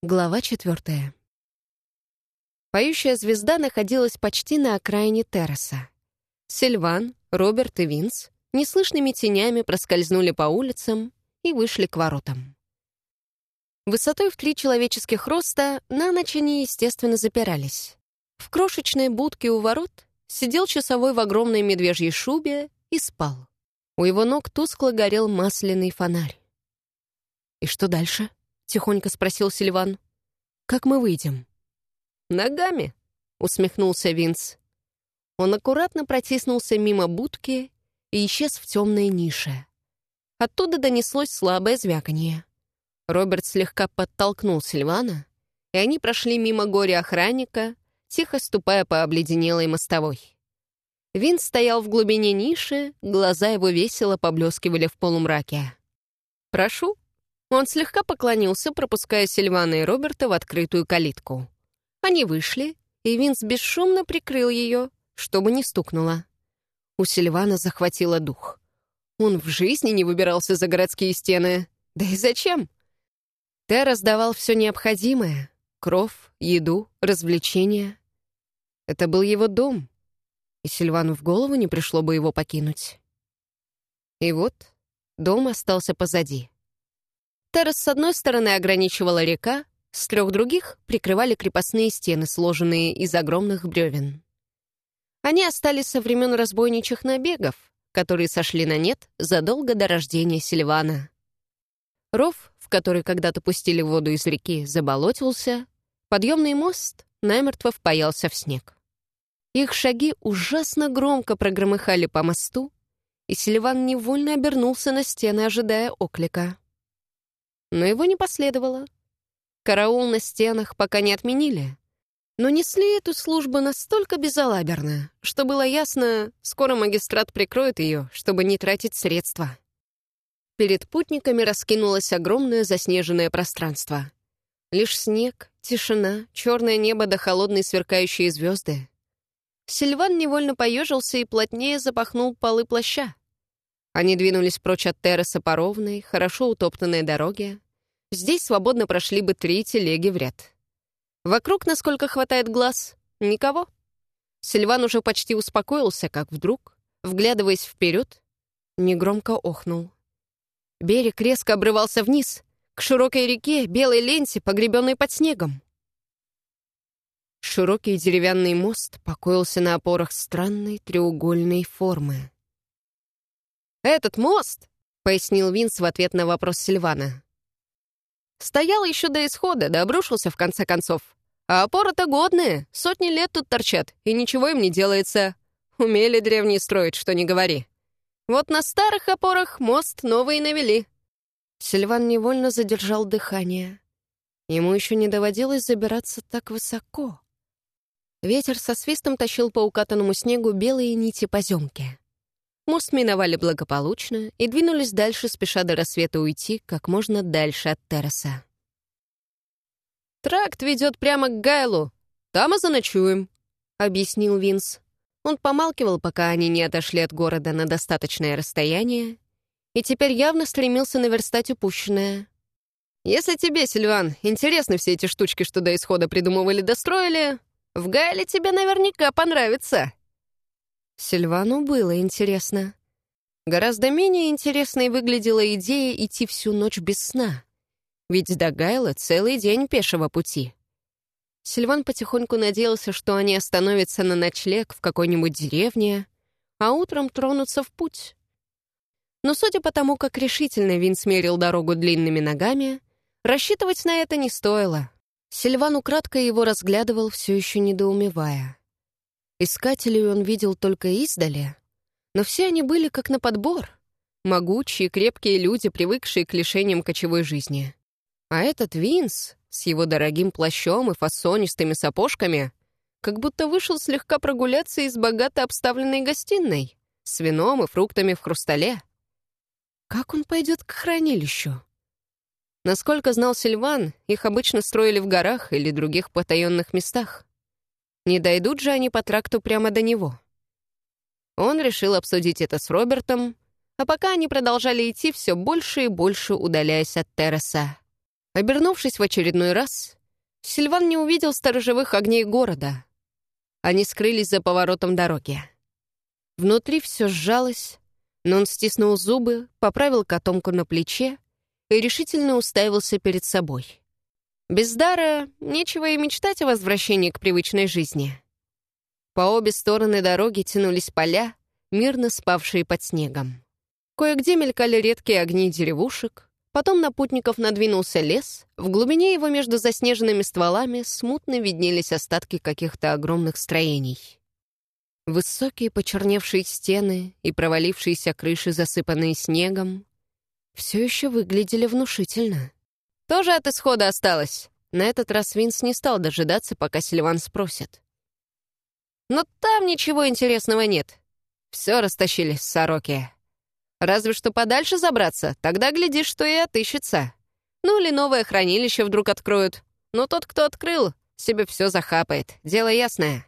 Глава четвертая. Поющая звезда находилась почти на окраине терраса. Сильван, Роберт и Винс неслышными тенями проскользнули по улицам и вышли к воротам. Высотой в три человеческих роста на ночь они, естественно, запирались. В крошечной будке у ворот сидел часовой в огромной медвежьей шубе и спал. У его ног тускло горел масляный фонарь. «И что дальше?» — тихонько спросил Сильван. «Как мы выйдем?» «Ногами», — усмехнулся Винс. Он аккуратно протиснулся мимо будки и исчез в темной нише. Оттуда донеслось слабое звяканье. Роберт слегка подтолкнул Сильвана, и они прошли мимо горя охранника, тихо ступая по обледенелой мостовой. Винс стоял в глубине ниши, глаза его весело поблескивали в полумраке. «Прошу», он слегка поклонился, пропуская Сильвана и Роберта в открытую калитку. Они вышли, и Винс бесшумно прикрыл ее, чтобы не стукнуло. У Сильвана захватило дух. Он в жизни не выбирался за городские стены. Да и зачем? Те раздавал все необходимое — кров, еду, развлечения. Это был его дом, и Сильвану в голову не пришло бы его покинуть. И вот дом остался позади. Террас с одной стороны ограничивала река, с трех других прикрывали крепостные стены, сложенные из огромных бревен. Они остались со времен разбойничьих набегов, которые сошли на нет задолго до рождения Сильвана. Ров, в который когда-то пустили воду из реки, заболотился, подъемный мост намертво впаялся в снег. Их шаги ужасно громко прогромыхали по мосту, и Сильван невольно обернулся на стены, ожидая оклика но его не последовало. Караул на стенах пока не отменили, но несли эту службу настолько безалаберно, что было ясно, скоро магистрат прикроет ее, чтобы не тратить средства. Перед путниками раскинулось огромное заснеженное пространство. Лишь снег, тишина, черное небо да холодные сверкающие звезды. Сильван невольно поежился и плотнее запахнул полы плаща. Они двинулись прочь от терраса по ровной, хорошо утоптанной дороге. Здесь свободно прошли бы три телеги в ряд. Вокруг, насколько хватает глаз, никого. Сильван уже почти успокоился, как вдруг, вглядываясь вперед, негромко охнул. Берег резко обрывался вниз, к широкой реке, белой ленте, погребенной под снегом. Широкий деревянный мост покоился на опорах странной треугольной формы. «Этот мост», — пояснил Винс в ответ на вопрос Сильвана, «стоял еще до исхода, да обрушился в конце концов. А опоры-то годные, сотни лет тут торчат, и ничего им не делается. Умели древние строить, что не говори. Вот на старых опорах мост новый навели». Сильван невольно задержал дыхание. Ему еще не доводилось забираться так высоко. Ветер со свистом тащил по укатанному снегу белые нити поземки. Мост миновали благополучно и двинулись дальше, спеша до рассвета уйти как можно дальше от терраса. «Тракт ведет прямо к Гайлу. Там и заночуем», — объяснил Винс. Он помалкивал, пока они не отошли от города на достаточное расстояние, и теперь явно стремился наверстать упущенное. «Если тебе, Сильван, интересны все эти штучки, что до исхода придумывали-достроили, в Гайле тебе наверняка понравится». Сильвану было интересно. Гораздо менее интересной выглядела идея идти всю ночь без сна. Ведь до Гайла целый день пешего пути. Сильван потихоньку надеялся, что они остановятся на ночлег в какой-нибудь деревне, а утром тронутся в путь. Но судя по тому, как решительно Вин смерил дорогу длинными ногами, рассчитывать на это не стоило. Сильван украдко его разглядывал, все еще недоумевая. Искателей он видел только издали, но все они были как на подбор. Могучие, крепкие люди, привыкшие к лишениям кочевой жизни. А этот Винс с его дорогим плащом и фасонистыми сапожками как будто вышел слегка прогуляться из богато обставленной гостиной с вином и фруктами в хрустале. Как он пойдет к хранилищу? Насколько знал Сильван, их обычно строили в горах или других потаенных местах. Не дойдут же они по тракту прямо до него. Он решил обсудить это с Робертом, а пока они продолжали идти все больше и больше, удаляясь от терраса. Обернувшись в очередной раз, Сильван не увидел сторожевых огней города. Они скрылись за поворотом дороги. Внутри все сжалось, но он стиснул зубы, поправил котомку на плече и решительно уставился перед собой. Без дара нечего и мечтать о возвращении к привычной жизни. По обе стороны дороги тянулись поля, мирно спавшие под снегом. Кое-где мелькали редкие огни деревушек, потом на путников надвинулся лес, в глубине его между заснеженными стволами смутно виднелись остатки каких-то огромных строений. Высокие почерневшие стены и провалившиеся крыши, засыпанные снегом, все еще выглядели внушительно. «Тоже от исхода осталось?» На этот раз Винс не стал дожидаться, пока Сильван спросит. «Но там ничего интересного нет. Все растащили сороки. Разве что подальше забраться, тогда глядишь, что и отыщется. Ну или новое хранилище вдруг откроют. Но тот, кто открыл, себе все захапает. Дело ясное».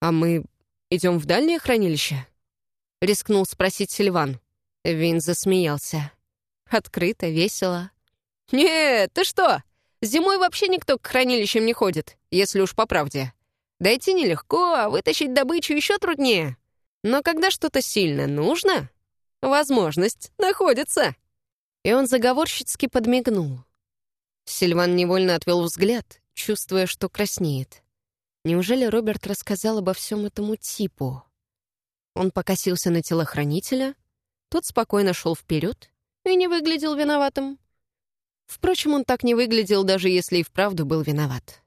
«А мы идем в дальнее хранилище?» — рискнул спросить Сильван. Вин засмеялся. Открыто, весело. «Нет, ты что? Зимой вообще никто к хранилищам не ходит, если уж по правде. Дойти нелегко, а вытащить добычу еще труднее. Но когда что-то сильно нужно, возможность находится». И он заговорщицки подмигнул. Сильван невольно отвел взгляд, чувствуя, что краснеет. Неужели Роберт рассказал обо всем этому типу? Он покосился на телохранителя, тот спокойно шел вперед и не выглядел виноватым. Впрочем, он так не выглядел, даже если и вправду был виноват.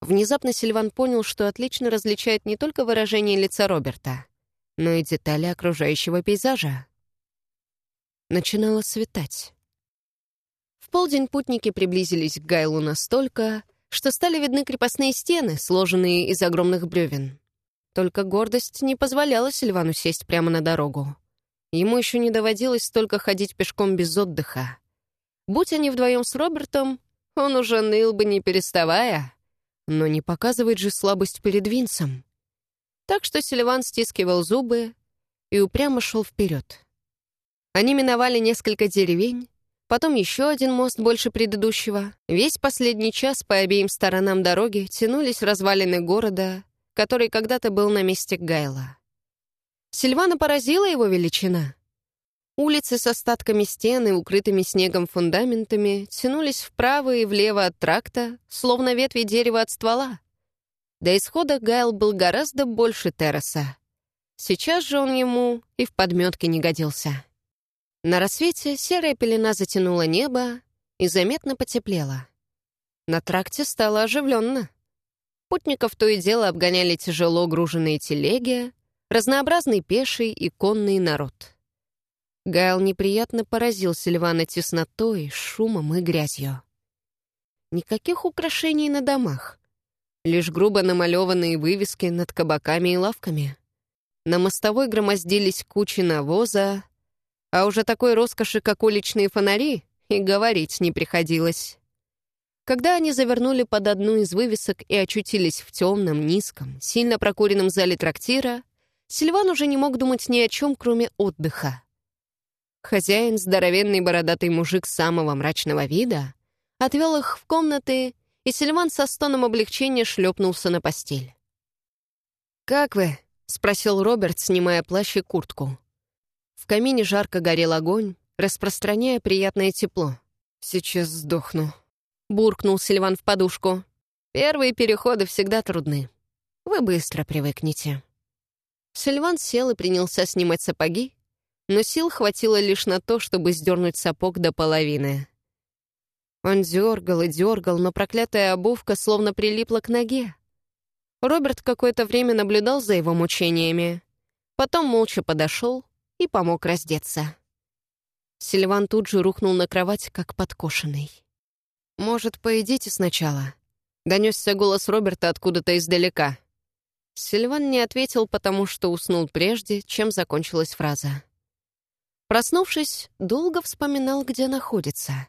Внезапно Сильван понял, что отлично различает не только выражение лица Роберта, но и детали окружающего пейзажа. Начинало светать. В полдень путники приблизились к Гайлу настолько, что стали видны крепостные стены, сложенные из огромных бревен. Только гордость не позволяла Сильвану сесть прямо на дорогу. Ему еще не доводилось столько ходить пешком без отдыха. Будь они вдвоем с Робертом, он уже ныл бы не переставая. Но не показывает же слабость перед Винсом. Так что Сильван стискивал зубы и упрямо шел вперед. Они миновали несколько деревень, Потом еще один мост больше предыдущего. Весь последний час по обеим сторонам дороги тянулись развалины города, который когда-то был на месте Гайла. Сильвана поразила его величина. Улицы с остатками стен и укрытыми снегом фундаментами тянулись вправо и влево от тракта, словно ветви дерева от ствола. До исхода Гайл был гораздо больше терраса. Сейчас же он ему и в подметке не годился. На рассвете серая пелена затянула небо и заметно потеплела. На тракте стало оживленно. Путников то и дело обгоняли тяжело груженные телеги, разнообразный пеший и конный народ. Гайл неприятно поразил Сильвана теснотой, шумом и грязью. Никаких украшений на домах, лишь грубо намалеванные вывески над кабаками и лавками. На мостовой громоздились кучи навоза, а уже такой роскоши, как уличные фонари, и говорить не приходилось. Когда они завернули под одну из вывесок и очутились в темном, низком, сильно прокуренном зале трактира, Сильван уже не мог думать ни о чем, кроме отдыха. Хозяин, здоровенный бородатый мужик самого мрачного вида, отвел их в комнаты, и Сильван со стоном облегчения шлепнулся на постель. «Как вы?» — спросил Роберт, снимая плащ и куртку. В камине жарко горел огонь, распространяя приятное тепло. «Сейчас сдохну», — буркнул Сильван в подушку. «Первые переходы всегда трудны. Вы быстро привыкнете». Сильван сел и принялся снимать сапоги, но сил хватило лишь на то, чтобы сдернуть сапог до половины. Он дергал и дергал, но проклятая обувка словно прилипла к ноге. Роберт какое-то время наблюдал за его мучениями, потом молча подошел, и помог раздеться. Сильван тут же рухнул на кровать, как подкошенный. «Может, поедите сначала?» — донесся голос Роберта откуда-то издалека. Сильван не ответил, потому что уснул прежде, чем закончилась фраза. Проснувшись, долго вспоминал, где находится.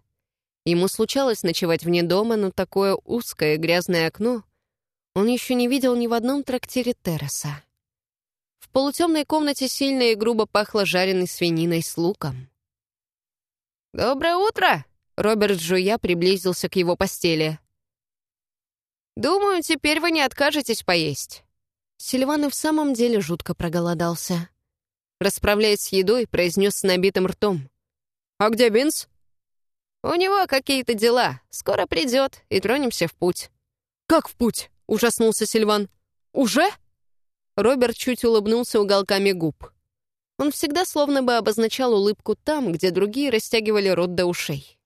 Ему случалось ночевать вне дома, но такое узкое грязное окно он еще не видел ни в одном трактире терраса. В полутемной комнате сильно и грубо пахло жареной свининой с луком. «Доброе утро!» Роберт жуя приблизился к его постели. «Думаю, теперь вы не откажетесь поесть». Сильван и в самом деле жутко проголодался. Расправляясь с едой, произнес с набитым ртом. «А где Бинс?» «У него какие-то дела. Скоро придет, и тронемся в путь». «Как в путь?» — ужаснулся Сильван. «Уже?» Роберт чуть улыбнулся уголками губ. Он всегда словно бы обозначал улыбку там, где другие растягивали рот до ушей.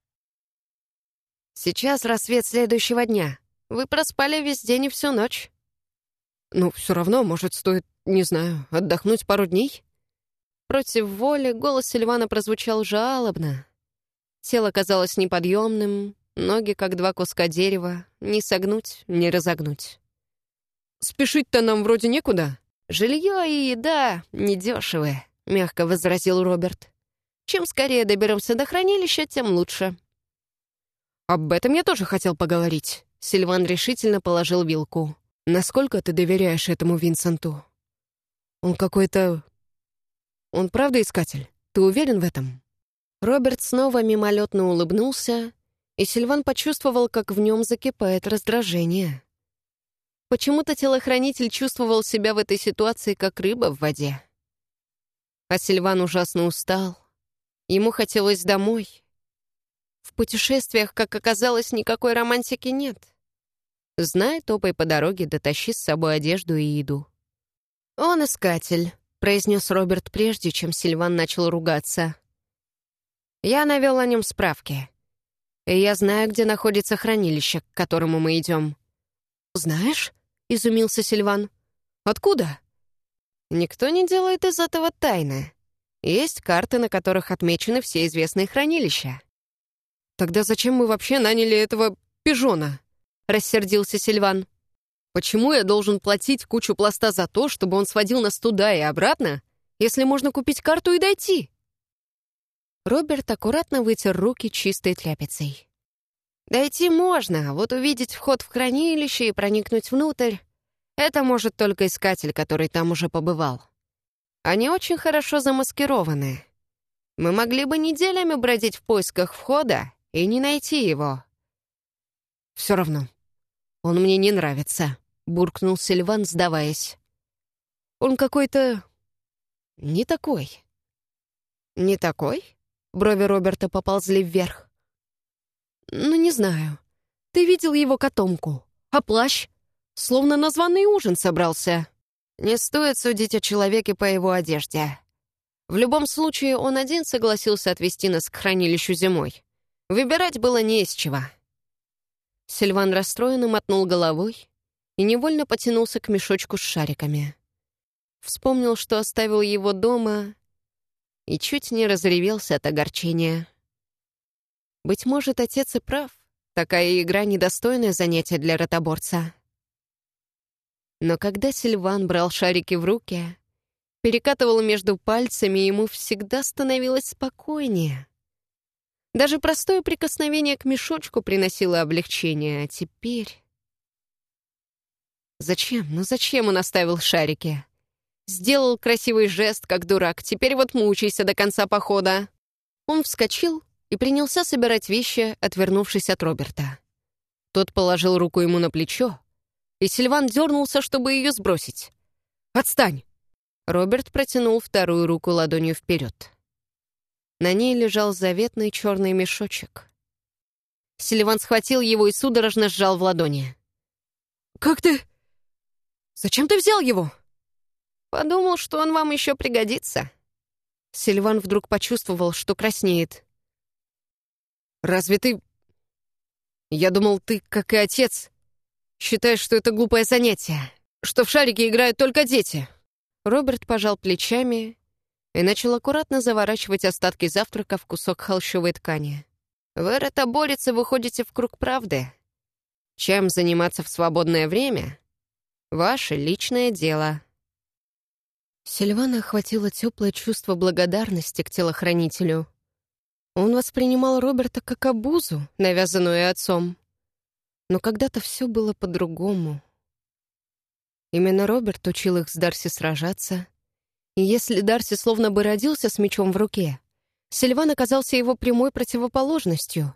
«Сейчас рассвет следующего дня. Вы проспали весь день и всю ночь». «Ну, все равно, может, стоит, не знаю, отдохнуть пару дней?» Против воли голос Сильвана прозвучал жалобно. Тело казалось неподъемным, ноги как два куска дерева, не согнуть, не разогнуть. «Спешить-то нам вроде некуда». «Жилье и еда недешевые», — мягко возразил Роберт. «Чем скорее доберемся до хранилища, тем лучше». «Об этом я тоже хотел поговорить». Сильван решительно положил вилку. «Насколько ты доверяешь этому Винсенту? Он какой-то он правда искатель? Ты уверен в этом?» Роберт снова мимолетно улыбнулся, и Сильван почувствовал, как в нем закипает раздражение. Почему-то телохранитель чувствовал себя в этой ситуации как рыба в воде. А Сильван ужасно устал. Ему хотелось домой. В путешествиях, как оказалось, никакой романтики нет. Знай, топай по дороге, дотащи с собой одежду и еду. Он искатель произнес Роберт прежде, чем Сильван начал ругаться. «Я навел о нем справки. И я знаю, где находится хранилище, к которому мы идем». «Знаешь?» — изумился Сильван. «Откуда?» «Никто не делает из этого тайны. Есть карты, на которых отмечены все известные хранилища». «Тогда зачем мы вообще наняли этого пижона?» — рассердился Сильван. Почему я должен платить кучу пласта за то, чтобы он сводил нас туда и обратно, если можно купить карту и дойти?» Роберт аккуратно вытер руки чистой тряпицей. «Дойти можно, а вот увидеть вход в хранилище и проникнуть внутрь — это может только искатель, который там уже побывал. Они очень хорошо замаскированы. Мы могли бы неделями бродить в поисках входа и не найти его». «Все равно, он мне не нравится», — буркнул Сильван, сдаваясь. «Он какой-то... не такой». «Не такой?» — брови Роберта поползли вверх. «Ну, не знаю. Ты видел его котомку? А плащ? Словно на званый ужин собрался». «Не стоит судить о человеке по его одежде. В любом случае, он один согласился отвезти нас к хранилищу зимой. Выбирать было не из чего». Сильван расстроенно мотнул головой, и невольно потянулся к мешочку с шариками. Вспомнил, что оставил его дома, и чуть не разревелся от огорчения. Быть может, отец и прав. Такая игра — недостойное занятие для ротоборца. Но когда Сильван брал шарики в руки, перекатывал между пальцами, ему всегда становилось спокойнее. Даже простое прикосновение к мешочку приносило облегчение, а теперь... Зачем? Ну зачем он оставил шарики? Сделал красивый жест, как дурак. Теперь вот мучайся до конца похода. Он вскочил и принялся собирать вещи, отвернувшись от Роберта. Тот положил руку ему на плечо, и Сильван дернулся, чтобы ее сбросить. «Отстань!» Роберт протянул вторую руку ладонью вперед. На ней лежал заветный черный мешочек. Сильван схватил его и судорожно сжал в ладони. «Как ты...» Зачем ты взял его?» «Подумал, что он вам еще пригодится». Сильван вдруг почувствовал, что краснеет. «Разве ты... Я думал, ты, как и отец, считаешь, что это глупое занятие, что в шарике играют только дети». Роберт пожал плечами и начал аккуратно заворачивать остатки завтрака в кусок холщовой ткани. «Вы, ротоборец, выходите в круг правды. Чем заниматься в свободное время, Ваше личное дело». Сильвана охватило теплое чувство благодарности к телохранителю. Он воспринимал Роберта как обузу, навязанную отцом. Но когда-то все было по-другому. Именно Роберт учил их с Дарси сражаться. Если Дарси словно бы родился с мечом в руке, Сильван оказался его прямой противоположностью.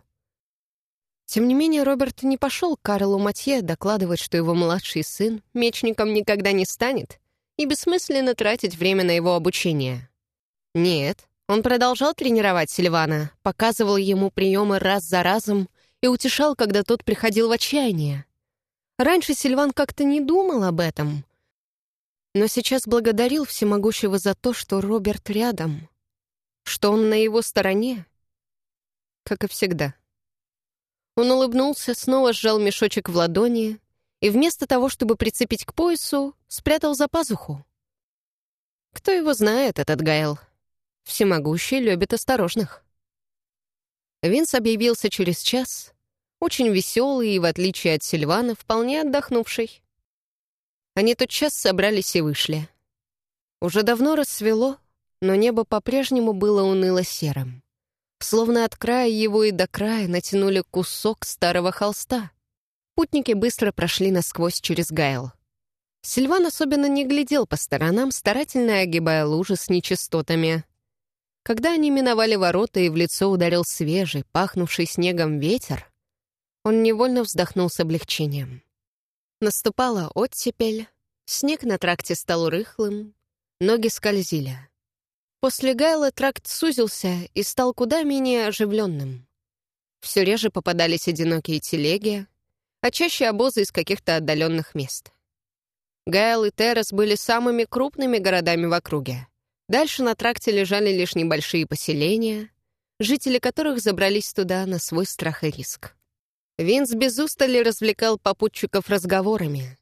Тем не менее, Роберт не пошел к Карлу Матье докладывать, что его младший сын мечником никогда не станет, и бессмысленно тратить время на его обучение. Нет, он продолжал тренировать Сильвана, показывал ему приемы раз за разом и утешал, когда тот приходил в отчаяние. Раньше Сильван как-то не думал об этом, но сейчас благодарил всемогущего за то, что Роберт рядом, что он на его стороне, как и всегда. Он улыбнулся, снова сжал мешочек в ладони и вместо того, чтобы прицепить к поясу, спрятал за пазуху. Кто его знает, этот Гайл? Всемогущий любит осторожных. Винс объявился через час, очень веселый и, в отличие от Сильвана, вполне отдохнувший. Они тотчас собрались и вышли. Уже давно рассвело, но небо по-прежнему было уныло-серым. Словно от края его и до края натянули кусок старого холста. Путники быстро прошли насквозь через Гайл. Сильван особенно не глядел по сторонам, старательно огибая лужи с нечистотами. Когда они миновали ворота и в лицо ударил свежий, пахнувший снегом ветер, он невольно вздохнул с облегчением. Наступала оттепель, снег на тракте стал рыхлым, ноги скользили. После Гайла тракт сузился и стал куда менее оживленным. Все реже попадались одинокие телеги, а чаще обозы из каких-то отдаленных мест. Гайл и Террас были самыми крупными городами в округе. Дальше на тракте лежали лишь небольшие поселения, жители которых забрались туда на свой страх и риск. Винс без устали развлекал попутчиков разговорами.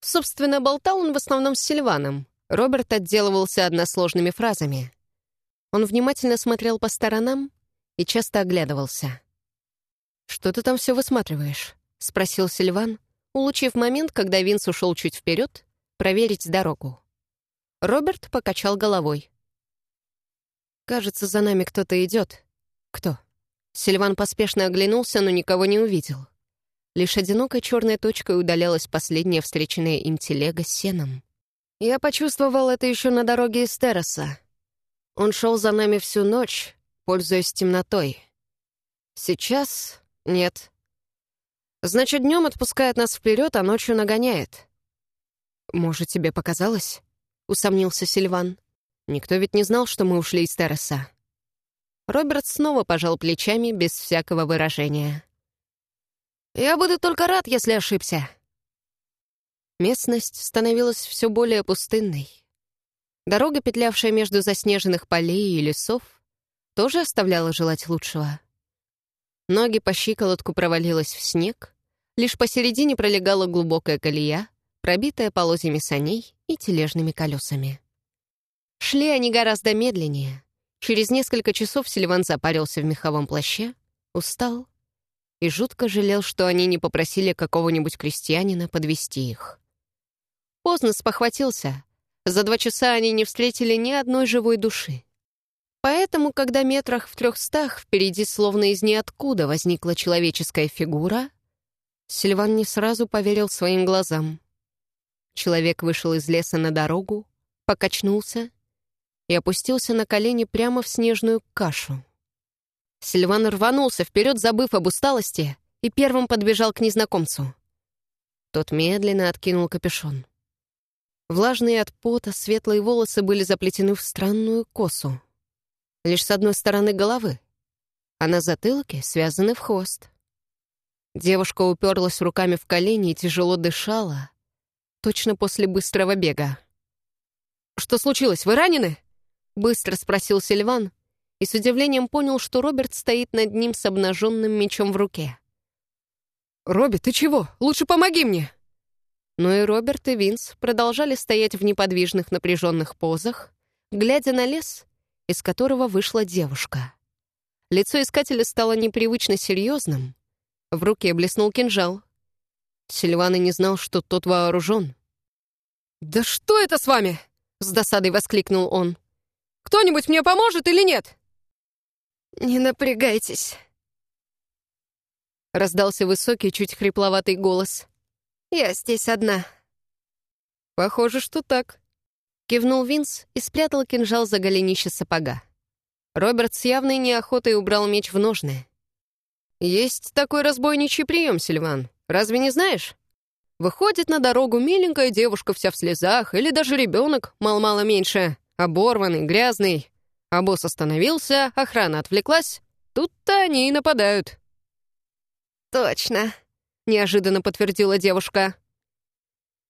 Собственно, болтал он в основном с Сильваном. Роберт отделывался односложными фразами. Он внимательно смотрел по сторонам и часто оглядывался. «Что ты там все высматриваешь?» — спросил Сильван, улучив момент, когда Винс ушел чуть вперед, проверить дорогу. Роберт покачал головой. «Кажется, за нами кто-то идет. Кто?» Сильван поспешно оглянулся, но никого не увидел. Лишь одинокой черной точкой удалялась последняя встреченная им телега с сеном. Я почувствовал это еще на дороге из Терраса. Он шел за нами всю ночь, пользуясь темнотой. Сейчас нет. Значит, днем отпускает нас вперед, а ночью нагоняет. Может, тебе показалось? Усомнился Сильван. Никто ведь не знал, что мы ушли из терраса. Роберт снова пожал плечами без всякого выражения. «Я буду только рад, если ошибся». Местность становилась все более пустынной. Дорога, петлявшая между заснеженных полей и лесов, тоже оставляла желать лучшего. Ноги по щиколотку провалилась в снег, лишь посередине пролегала глубокая колея, пробитая полозьями саней и тележными колесами. Шли они гораздо медленнее. Через несколько часов Сильван запарился в меховом плаще, устал и жутко жалел, что они не попросили какого-нибудь крестьянина подвести их. Поздно спохватился, за два часа они не встретили ни одной живой души. Поэтому, когда метрах в трехстах впереди словно из ниоткуда возникла человеческая фигура, Сильван не сразу поверил своим глазам. Человек вышел из леса на дорогу, покачнулся и опустился на колени прямо в снежную кашу. Сильван рванулся вперед, забыв об усталости, и первым подбежал к незнакомцу. Тот медленно откинул капюшон. Влажные от пота светлые волосы были заплетены в странную косу. Лишь с одной стороны головы, а на затылке связаны в хвост. Девушка уперлась руками в колени и тяжело дышала, точно после быстрого бега. «Что случилось? Вы ранены?» — быстро спросил Сильван и с удивлением понял, что Роберт стоит над ним с обнаженным мечом в руке. «Робби, ты чего? Лучше помоги мне!» Но и Роберт, и Винс продолжали стоять в неподвижных напряженных позах, глядя на лес, из которого вышла девушка. Лицо искателя стало непривычно серьезным. В руке блеснул кинжал. Сильван и не знал, что тот вооружен. «Да что это с вами?» — с досадой воскликнул он. «Кто-нибудь мне поможет или нет?» «Не напрягайтесь», — раздался высокий, чуть хрипловатый голос. Я здесь одна». «Похоже, что так», — кивнул Винс и спрятал кинжал за голенище сапога. Роберт с явной неохотой убрал меч в ножны. Есть такой разбойничий прием, Сильван. Разве не знаешь? Выходит на дорогу миленькая девушка вся в слезах, или даже ребенок, мало-мало меньше, оборванный, грязный. А босс остановился, охрана отвлеклась. Тут-то они и нападают. «Точно», — неожиданно подтвердила девушка.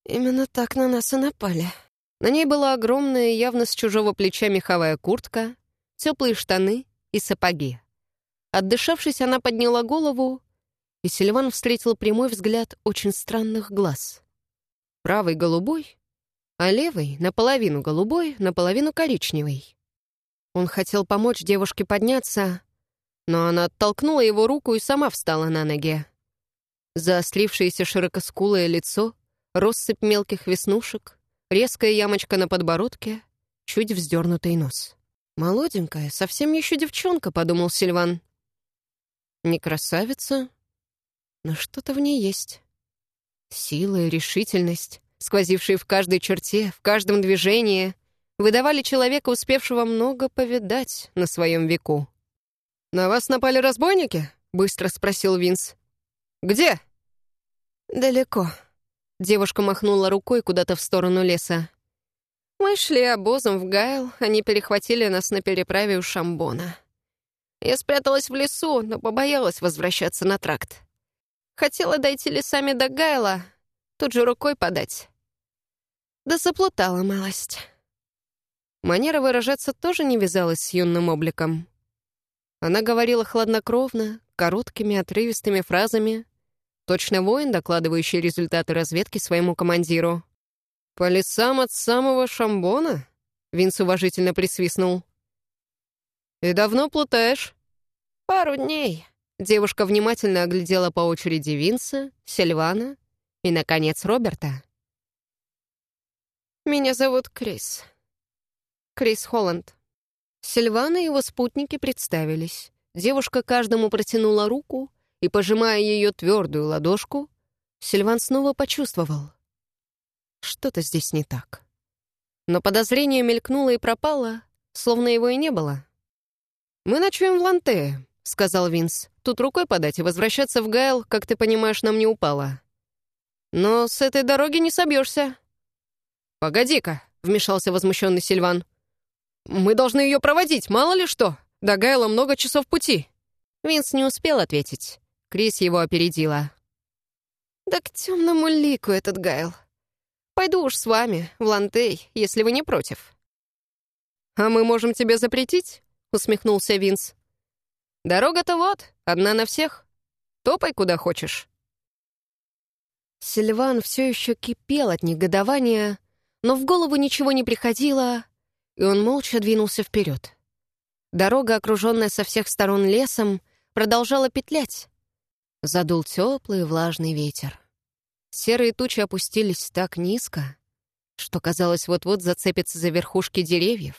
«Именно так на нас и напали». На ней была огромная, явно с чужого плеча меховая куртка, теплые штаны и сапоги. Отдышавшись, она подняла голову, и Сильван встретил прямой взгляд очень странных глаз. Правый — голубой, а левый — наполовину голубой, наполовину коричневый. Он хотел помочь девушке подняться, но она оттолкнула его руку и сама встала на ноги. Заострившееся широкоскулое лицо, россыпь мелких веснушек, резкая ямочка на подбородке, чуть вздернутый нос. «Молоденькая, совсем еще девчонка», — подумал Сильван. Не красавица, но что-то в ней есть. Сила и решительность, сквозившие в каждой черте, в каждом движении, выдавали человека, успевшего много повидать на своем веку. «На вас напали разбойники?» — быстро спросил Винс. «Где?» «Далеко». Девушка махнула рукой куда-то в сторону леса. «Мы шли обозом в Гайл, они перехватили нас на переправе у Шамбона. Я спряталась в лесу, но побоялась возвращаться на тракт. Хотела дойти лесами до Гайла, тут же рукой подать. Да заплутала малость. Манера выражаться тоже не вязалась с юным обликом. Она говорила хладнокровно, короткими, отрывистыми фразами, точно воин, докладывающий результаты разведки своему командиру. «По лесам от самого Шамбона?» — Винс уважительно присвистнул. «И давно плутаешь?» «Пару дней». Девушка внимательно оглядела по очереди Винса, Сильвана и, наконец, Роберта. «Меня зовут Крис. Крис Холланд». Сильвана и его спутники представились. Девушка каждому протянула руку, и, пожимая ее твердую ладошку, Сильван снова почувствовал. Что-то здесь не так. Но подозрение мелькнуло и пропало, словно его и не было. «Мы ночуем в Ланте», — сказал Винс. «Тут рукой подать и возвращаться в Гайл, как ты понимаешь, нам не упало. Но с этой дороги не собьешься». «Погоди-ка», — вмешался возмущенный Сильван. «Мы должны ее проводить, мало ли что. До Гайла много часов пути». Винс не успел ответить. Крис его опередила. «Да к темному лику этот Гайл. Пойду уж с вами, в Лантей, если вы не против». «А мы можем тебе запретить?» — усмехнулся Винс. «Дорога-то вот, одна на всех. Топай куда хочешь». Сильван все еще кипел от негодования, но в голову ничего не приходило, и он молча двинулся вперед. Дорога, окруженная со всех сторон лесом, продолжала петлять. Задул теплый влажный ветер. Серые тучи опустились так низко, что, казалось, вот-вот зацепятся за верхушки деревьев.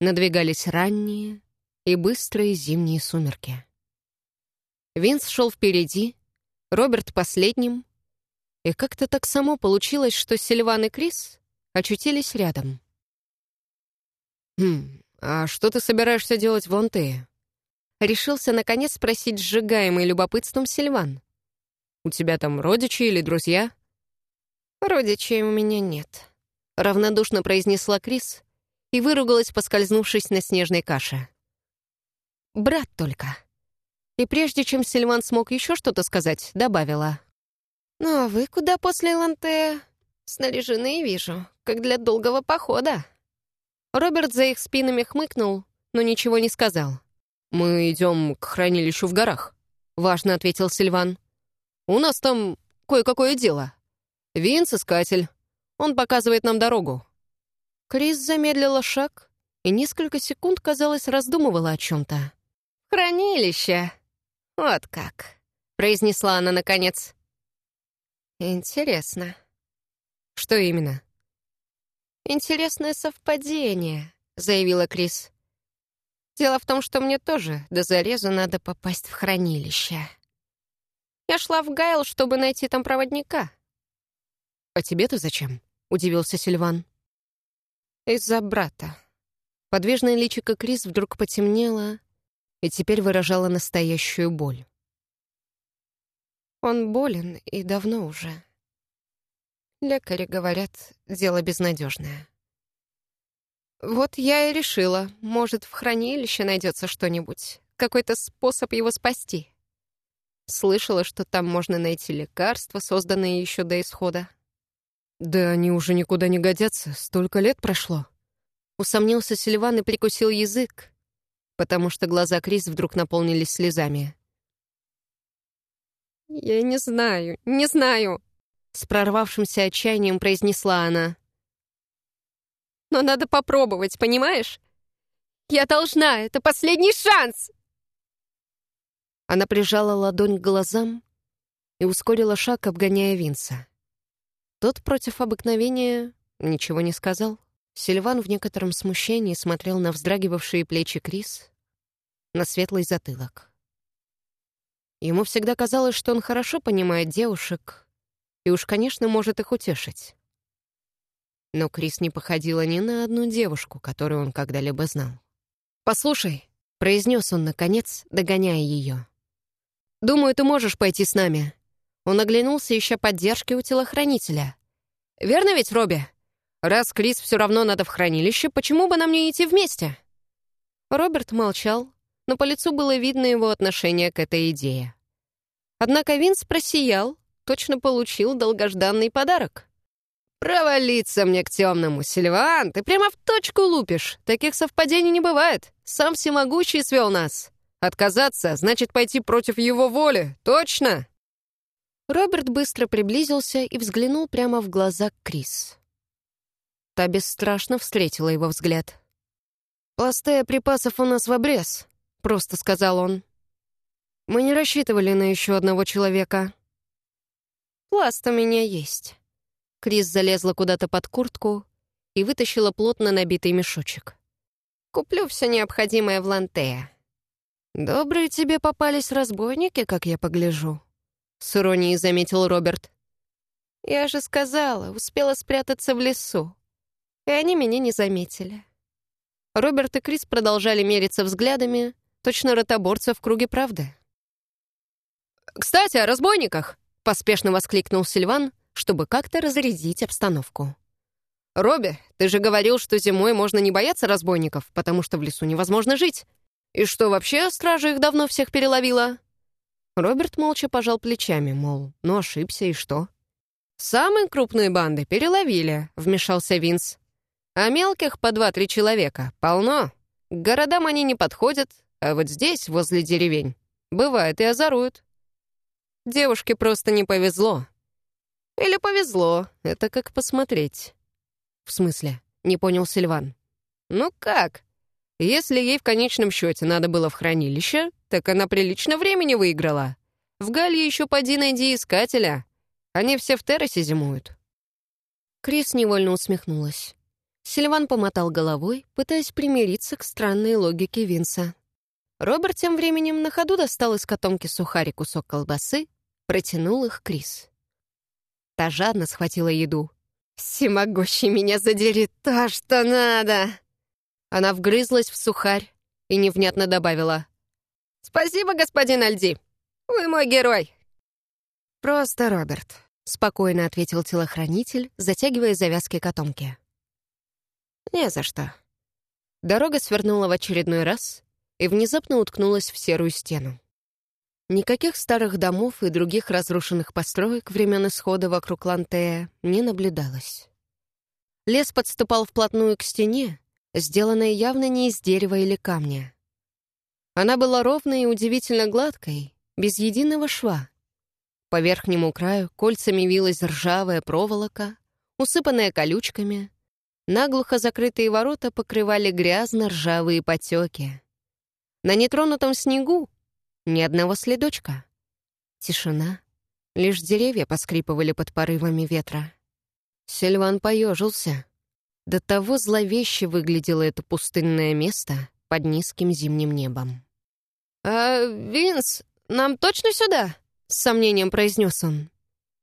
Надвигались ранние и быстрые зимние сумерки. Винс шел впереди, Роберт последним, и как-то так само получилось, что Сильван и Крис очутились рядом. «Хм, а что ты собираешься делать в Лантее?» Решился, наконец, спросить сжигаемый любопытством Сильван. «У тебя там родичи или друзья?» «Родичей у меня нет», — равнодушно произнесла Крис, и выругалась, поскользнувшись на снежной каше. «Брат только». И прежде чем Сильван смог еще что-то сказать, добавила. «Ну а вы куда после Ланте? Снаряжены, вижу, как для долгого похода». Роберт за их спинами хмыкнул, но ничего не сказал. «Мы идем к хранилищу в горах», — важно ответил Сильван. «У нас там кое-какое дело. Винс — искатель. Он показывает нам дорогу. Крис замедлила шаг и несколько секунд, казалось, раздумывала о чем-то. «Хранилище! Вот как!» — произнесла она наконец. «Интересно». «Что именно?» «Интересное совпадение», — заявила Крис. «Дело в том, что мне тоже до зарезу надо попасть в хранилище. Я шла в Гайл, чтобы найти там проводника». «А тебе-то зачем?» — удивился Сильван. Из-за брата. Подвижное личико Крис вдруг потемнело и теперь выражало настоящую боль. Он болен и давно уже. Лекари говорят, дело безнадежное. Вот я и решила, может, в хранилище найдется что-нибудь, какой-то способ его спасти. Слышала, что там можно найти лекарства, созданные еще до исхода. Да они уже никуда не годятся, столько лет прошло. Усомнился Сильван и прикусил язык, потому что глаза Крис вдруг наполнились слезами. «Я не знаю, не знаю», — с прорвавшимся отчаянием произнесла она. «Но надо попробовать, понимаешь? Я должна, это последний шанс!» Она прижала ладонь к глазам и ускорила шаг, обгоняя Винса. Тот против обыкновения ничего не сказал. Сильван в некотором смущении смотрел на вздрагивавшие плечи Крис, на светлый затылок. Ему всегда казалось, что он хорошо понимает девушек и уж, конечно, может их утешить. Но Крис не походила ни на одну девушку, которую он когда-либо знал. «Послушай», — произнес он, наконец, догоняя ее. «Думаю, ты можешь пойти с нами». Он оглянулся, ища поддержки у телохранителя. «Верно ведь, Робби? Раз Крис все равно надо в хранилище, почему бы нам не идти вместе?» Роберт молчал, но по лицу было видно его отношение к этой идее. Однако Винс просиял, точно получил долгожданный подарок. «Провалиться мне к темному, Сильван! Ты прямо в точку лупишь! Таких совпадений не бывает! Сам всемогущий свел нас! Отказаться значит пойти против его воли! Точно!» Роберт быстро приблизился и взглянул прямо в глаза Крис. Та бесстрашно встретила его взгляд. «Пластея припасов у нас в обрез», — просто сказал он. «Мы не рассчитывали на еще одного человека». «Пласт у меня есть». Крис залезла куда-то под куртку и вытащила плотно набитый мешочек. «Куплю все необходимое в Лантея». «Добрые тебе попались разбойники, как я погляжу», — с иронией заметил Роберт. «Я же сказала, успела спрятаться в лесу, и они меня не заметили». Роберт и Крис продолжали мериться взглядами, Точно ротоборца в круге правды. «Кстати, о разбойниках!» — поспешно воскликнул Сильван, чтобы как-то разрядить обстановку. «Робби, ты же говорил, что зимой можно не бояться разбойников, потому что в лесу невозможно жить. И что вообще стража их давно всех переловила?» Роберт молча пожал плечами, мол, ну ошибся и что? «Самые крупные банды переловили», — вмешался Винс. «А мелких по два-три человека полно. К городам они не подходят, а вот здесь, возле деревень, бывает и озоруют. Девушке просто не повезло. Или повезло, это как посмотреть. В смысле? Не понял Сильван. Ну как? Если ей в конечном счете надо было в хранилище, так она прилично времени выиграла. В Галье еще поди найди искателя. Они все в террасе зимуют. Крис невольно усмехнулась. Сильван помотал головой, пытаясь примириться к странной логике Винса. Роберт тем временем на ходу достал из котомки сухарь кусок колбасы, протянул их Крис. Та жадно схватила еду. «Всемогущий меня задерет то, что надо!» Она вгрызлась в сухарь и невнятно добавила. «Спасибо, господин Альди! Вы мой герой!» «Просто Роберт», — спокойно ответил телохранитель, затягивая завязки котомки. «Не за что». Дорога свернула в очередной раз, и внезапно уткнулась в серую стену. Никаких старых домов и других разрушенных построек времен исхода вокруг Лантея не наблюдалось. Лес подступал вплотную к стене, сделанной явно не из дерева или камня. Она была ровной и удивительно гладкой, без единого шва. По верхнему краю кольцами вилась ржавая проволока, усыпанная колючками. Наглухо закрытые ворота покрывали грязно-ржавые потеки. На нетронутом снегу ни одного следочка. Тишина. Лишь деревья поскрипывали под порывами ветра. Сильван поежился. До того зловеще выглядело это пустынное место под низким зимним небом. «А, Винс, нам точно сюда?» — с сомнением произнес он.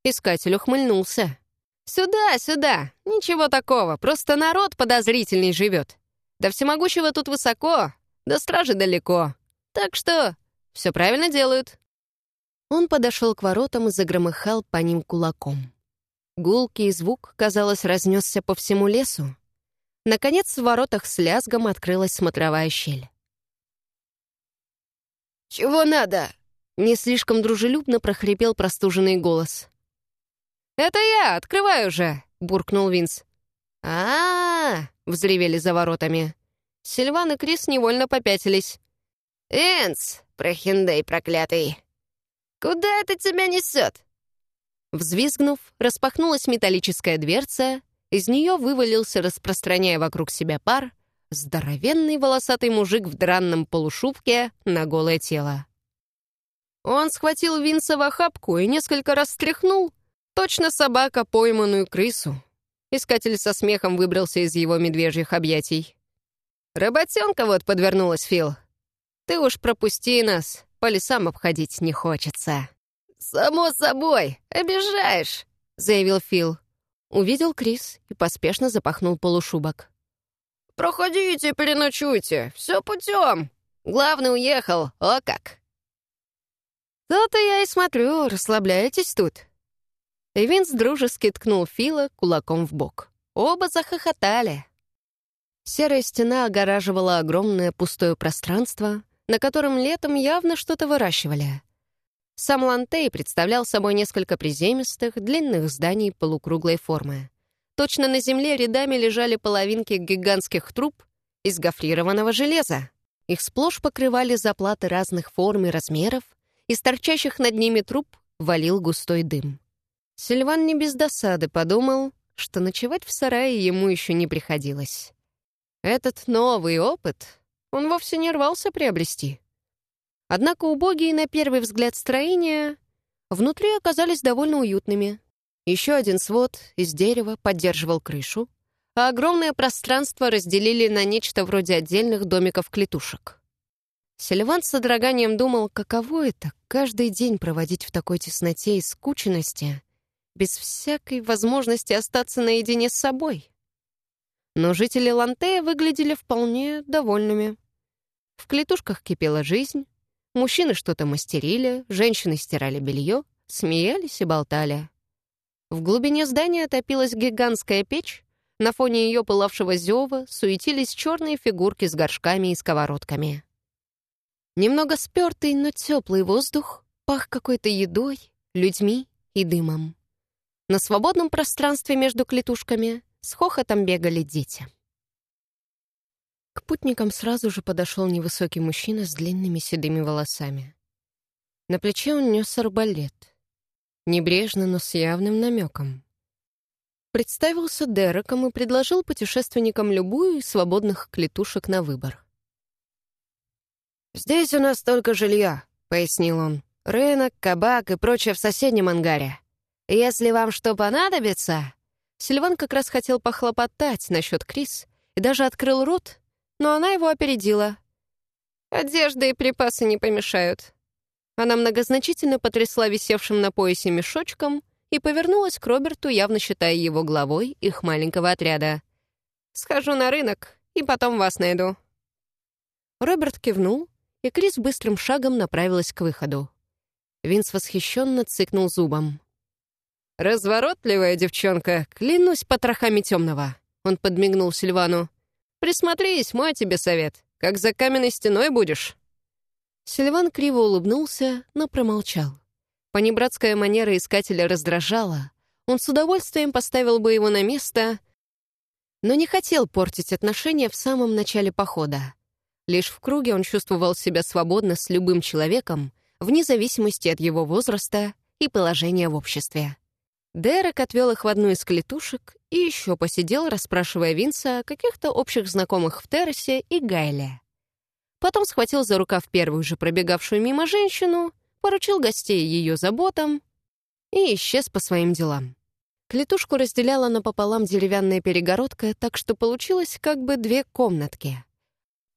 Искатель ухмыльнулся. «Сюда, сюда! Ничего такого, просто народ подозрительный живет. Да всемогущего тут высоко, до стражи далеко. Так что все правильно делают». Он подошел к воротам и загромыхал по ним кулаком. Гулкий звук, казалось, разнесся по всему лесу. Наконец, в воротах с лязгом открылась смотровая щель. «Чего надо?» — не слишком дружелюбно прохрипел простуженный голос. «Это я! Открываю же!» — буркнул Винс. а, -а, -а взревели за воротами. Сильван и Крис невольно попятились. «Винс, прохиндей проклятый! Куда это тебя несет?» Взвизгнув, распахнулась металлическая дверца, из нее вывалился, распространяя вокруг себя пар, здоровенный волосатый мужик в дранном полушубке на голое тело. Он схватил Винса в охапку и несколько раз стряхнул, точно собака пойманную крысу. Искатель со смехом выбрался из его медвежьих объятий. «Работенка вот подвернулась, Фил. Ты уж пропусти нас, по лесам обходить не хочется». «Само собой, обижаешь», — заявил Фил. Увидел Крис и поспешно запахнул полушубок. «Проходите, переночуйте, все путем. Главный уехал, о как!» «То-то я и смотрю, расслабляетесь тут». Винс дружески ткнул Фила кулаком в бок. Оба захохотали. Серая стена огораживала огромное пустое пространство, на котором летом явно что-то выращивали. Сам Лантей представлял собой несколько приземистых, длинных зданий полукруглой формы. Точно на земле рядами лежали половинки гигантских труб из гофрированного железа. Их сплошь покрывали заплаты разных форм и размеров, из торчащих над ними труб валил густой дым. Сильван не без досады подумал, что ночевать в сарае ему еще не приходилось. Этот новый опыт он вовсе не рвался приобрести. Однако убогие на первый взгляд строения внутри оказались довольно уютными. Еще один свод из дерева поддерживал крышу, а огромное пространство разделили на нечто вроде отдельных домиков-клетушек. Сильван с содроганием думал, каково это — каждый день проводить в такой тесноте и скученности, без всякой возможности остаться наедине с собой. Но жители Лантея выглядели вполне довольными. В клетушках кипела жизнь, Мужчины что-то мастерили, женщины стирали белье, смеялись и болтали. В глубине здания топилась гигантская печь, на фоне ее пылавшего зева суетились черные фигурки с горшками и сковородками. Немного спертый, но теплый воздух пах какой-то едой, людьми и дымом. На свободном пространстве между клетушками с хохотом бегали дети. К путникам сразу же подошел невысокий мужчина с длинными седыми волосами. На плече он нес арбалет. Небрежно, но с явным намеком. Представился Дереком и предложил путешественникам любую из свободных клетушек на выбор. «Здесь у нас только жилье», — пояснил он. «Рынок, кабак и прочее в соседнем ангаре. Если вам что понадобится...» Сильван как раз хотел похлопотать насчет Крис и даже открыл рот, но она его опередила. «Одежда и припасы не помешают». Она многозначительно потрясла висевшим на поясе мешочком и повернулась к Роберту, явно считая его главой их маленького отряда. «Схожу на рынок и потом вас найду». Роберт кивнул, и Крис быстрым шагом направилась к выходу. Винс восхищенно цыкнул зубом. «Разворотливая девчонка, клянусь потрохами темного!» Он подмигнул Сильвану. Присмотрись, мой тебе совет. Как за каменной стеной будешь». Сильван криво улыбнулся, но промолчал. Понебратская манера искателя раздражала. Он с удовольствием поставил бы его на место, но не хотел портить отношения в самом начале похода. Лишь в круге он чувствовал себя свободно с любым человеком, вне зависимости от его возраста и положения в обществе. Дерек отвел их в одну из клетушек и еще посидел, расспрашивая Винса о каких-то общих знакомых в террасе и Гайле. Потом схватил за рукав первую же пробегавшую мимо женщину, поручил гостей ее заботам и исчез по своим делам. Клетушку разделяла напополам деревянная перегородка, так что получилось как бы две комнатки.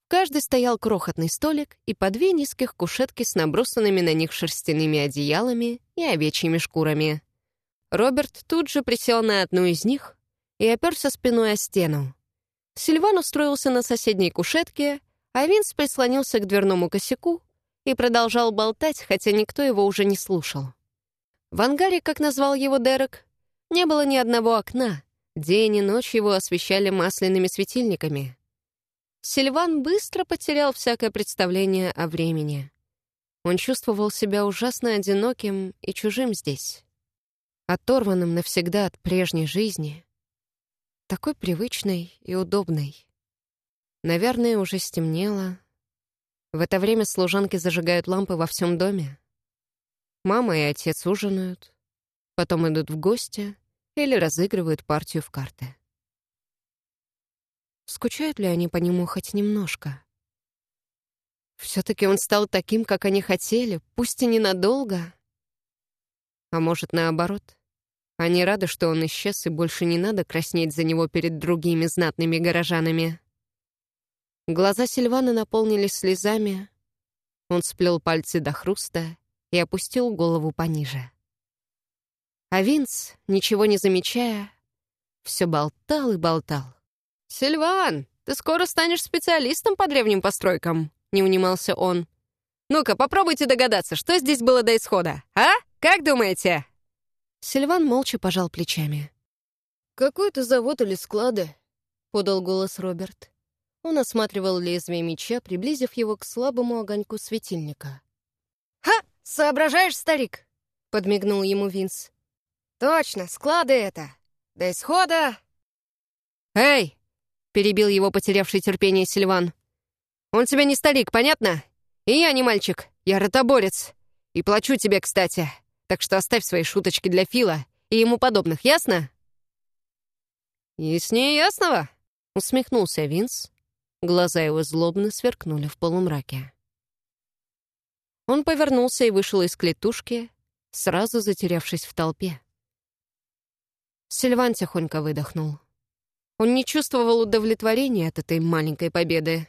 В каждой стоял крохотный столик и по две низких кушетки с набросанными на них шерстяными одеялами и овечьими шкурами. Роберт тут же присел на одну из них и оперся спиной о стену. Сильван устроился на соседней кушетке, а Винс прислонился к дверному косяку и продолжал болтать, хотя никто его уже не слушал. В ангаре, как назвал его Дерек, не было ни одного окна. День и ночь его освещали масляными светильниками. Сильван быстро потерял всякое представление о времени. Он чувствовал себя ужасно одиноким и чужим здесь, оторванным навсегда от прежней жизни, такой привычной и удобной. Наверное, уже стемнело. В это время служанки зажигают лампы во всем доме. Мама и отец ужинают, потом идут в гости или разыгрывают партию в карты. Скучают ли они по нему хоть немножко? Все-таки он стал таким, как они хотели, пусть и ненадолго. А может, наоборот? Они рады, что он исчез, и больше не надо краснеть за него перед другими знатными горожанами. Глаза Сильвана наполнились слезами. Он сплел пальцы до хруста и опустил голову пониже. А Винс, ничего не замечая, все болтал и болтал. «Сильван, ты скоро станешь специалистом по древним постройкам», — не унимался он. «Ну-ка, попробуйте догадаться, что здесь было до исхода, а? Как думаете?» Сильван молча пожал плечами. «Какой-то завод или склады», — подал голос Роберт. Он осматривал лезвие меча, приблизив его к слабому огоньку светильника. «Ха! Соображаешь, старик?» — подмигнул ему Винс. «Точно, склады это! До исхода...» «Эй!» — перебил его потерявший терпение Сильван. Он тебе не старик, понятно? И я не мальчик, я ротоборец. И плачу тебе, кстати. Так что оставь свои шуточки для Фила и ему подобных, ясно?» «Яснее ясного», — усмехнулся Винс. Глаза его злобно сверкнули в полумраке. Он повернулся и вышел из клетушки, сразу затерявшись в толпе. Сильван тихонько выдохнул. Он не чувствовал удовлетворения от этой маленькой победы.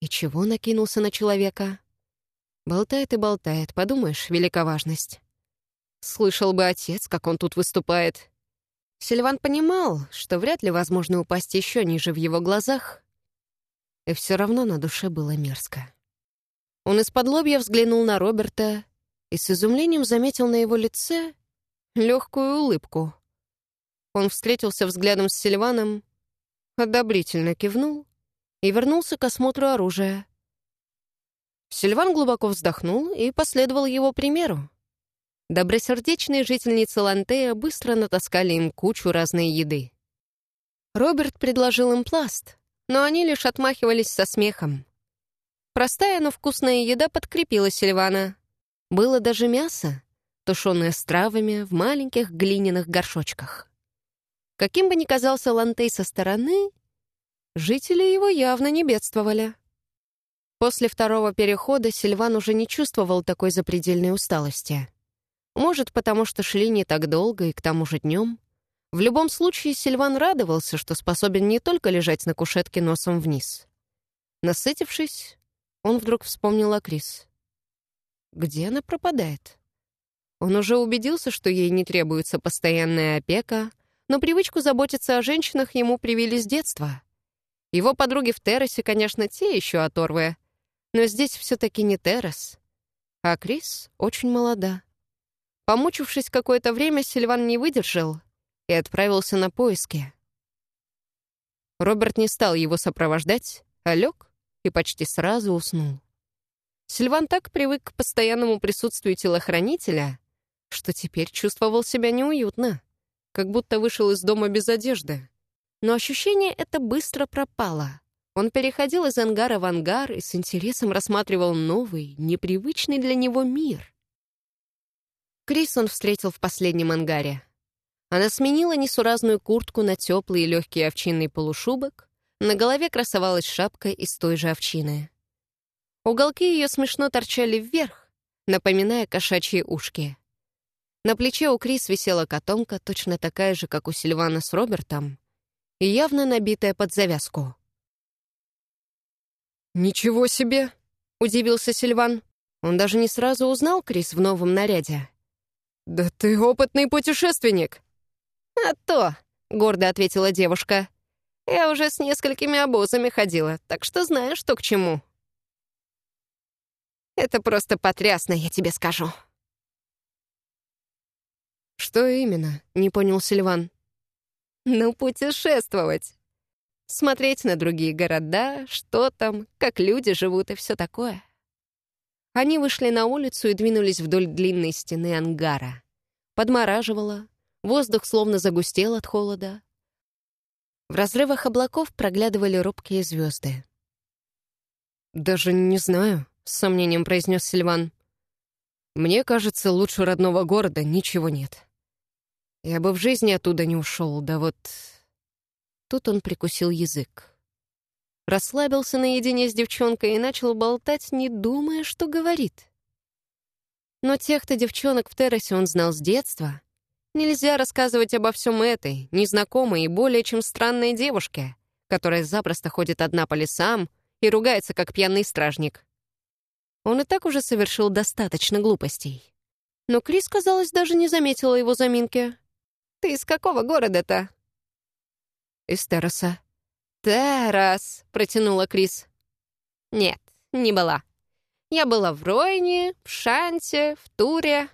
И чего накинулся на человека? Болтает и болтает, подумаешь, велика важность. Слышал бы отец, как он тут выступает. Сильван понимал, что вряд ли возможно упасть еще ниже в его глазах, и все равно на душе было мерзко. Он из-под лобья взглянул на Роберта и с изумлением заметил на его лице легкую улыбку. Он встретился взглядом с Сильваном, одобрительно кивнул и вернулся к осмотру оружия. Сильван глубоко вздохнул и последовал его примеру. Добросердечные жительницы Лантея быстро натаскали им кучу разной еды. Роберт предложил им пласт, но они лишь отмахивались со смехом. Простая, но вкусная еда подкрепила Сильвана. Было даже мясо, тушеное с травами в маленьких глиняных горшочках. Каким бы ни казался Лантей со стороны, Жители его явно не бедствовали. После второго перехода Сильван уже не чувствовал такой запредельной усталости. Может, потому что шли не так долго и к тому же днем. В любом случае, Сильван радовался, что способен не только лежать на кушетке носом вниз. Насытившись, он вдруг вспомнил о Крис. Где она пропадает? Он уже убедился, что ей не требуется постоянная опека, но привычку заботиться о женщинах ему привили с детства — его подруги в террасе, конечно, те еще оторвы, но здесь все-таки не террас. А Крис очень молода. Помучившись какое-то время, Сильван не выдержал и отправился на поиски. Роберт не стал его сопровождать, а лег и почти сразу уснул. Сильван так привык к постоянному присутствию телохранителя, что теперь чувствовал себя неуютно, как будто вышел из дома без одежды. Но ощущение это быстро пропало. Он переходил из ангара в ангар и с интересом рассматривал новый, непривычный для него мир. Крис он встретил в последнем ангаре. Она сменила несуразную куртку на теплый и легкий овчинный полушубок, на голове красовалась шапка из той же овчины. Уголки ее смешно торчали вверх, напоминая кошачьи ушки. На плече у Крис висела котомка, точно такая же, как у Сильвана с Робертом, и явно набитая под завязку. «Ничего себе!» — удивился Сильван. Он даже не сразу узнал Крис в новом наряде. «Да ты опытный путешественник!» «А то!» — гордо ответила девушка. «Я уже с несколькими обозами ходила, так что знаю, что к чему». Это просто потрясно, я тебе скажу. «Что именно?» — не понял Сильван. «Ну, путешествовать. Смотреть на другие города, что там, как люди живут и все такое». Они вышли на улицу и двинулись вдоль длинной стены ангара. Подмораживало, воздух словно загустел от холода. В разрывах облаков проглядывали робкие звезды. «Даже не знаю», — с сомнением произнес Сильван. «Мне кажется, лучше родного города ничего нет». Я бы в жизни оттуда не ушел, да вот... Тут он прикусил язык. Расслабился наедине с девчонкой и начал болтать, не думая, что говорит. Но тех-то девчонок в террасе он знал с детства. Нельзя рассказывать обо всем этой, незнакомой и более чем странной девушке, которая запросто ходит одна по лесам и ругается, как пьяный стражник. Он и так уже совершил достаточно глупостей. Но Крис, казалось, даже не заметила его заминки. «Ты из какого города-то?» «Из Терраса». «Террас», — протянула Крис. «Нет, не была. Я была в Ройне, в Шанте, в Туре.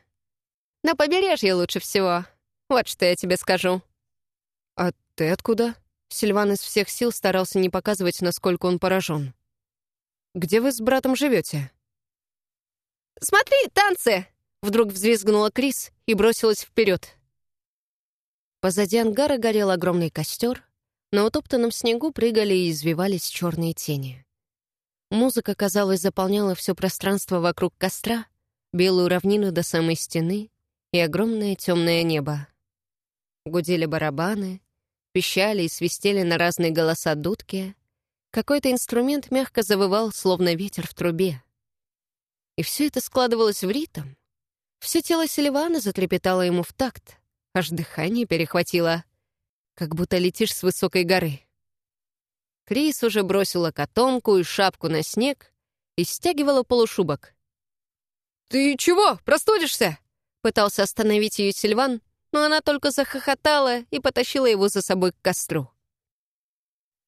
На побережье лучше всего. Вот что я тебе скажу». «А ты откуда?» Сильван из всех сил старался не показывать, насколько он поражен. «Где вы с братом живете?» «Смотри, танцы!» Вдруг взвизгнула Крис и бросилась вперед. Позади ангара горел огромный костер, на утоптанном снегу прыгали и извивались черные тени. Музыка, казалось, заполняла все пространство вокруг костра, белую равнину до самой стены и огромное темное небо. Гудели барабаны, пищали и свистели на разные голоса дудки. Какой-то инструмент мягко завывал, словно ветер в трубе. И все это складывалось в ритм. Все тело Селивана затрепетало ему в такт. Аж дыхание перехватило, как будто летишь с высокой горы. Крис уже бросила котомку и шапку на снег и стягивала полушубок. «Ты чего, простудишься?» Пытался остановить ее Сильван, но она только захохотала и потащила его за собой к костру.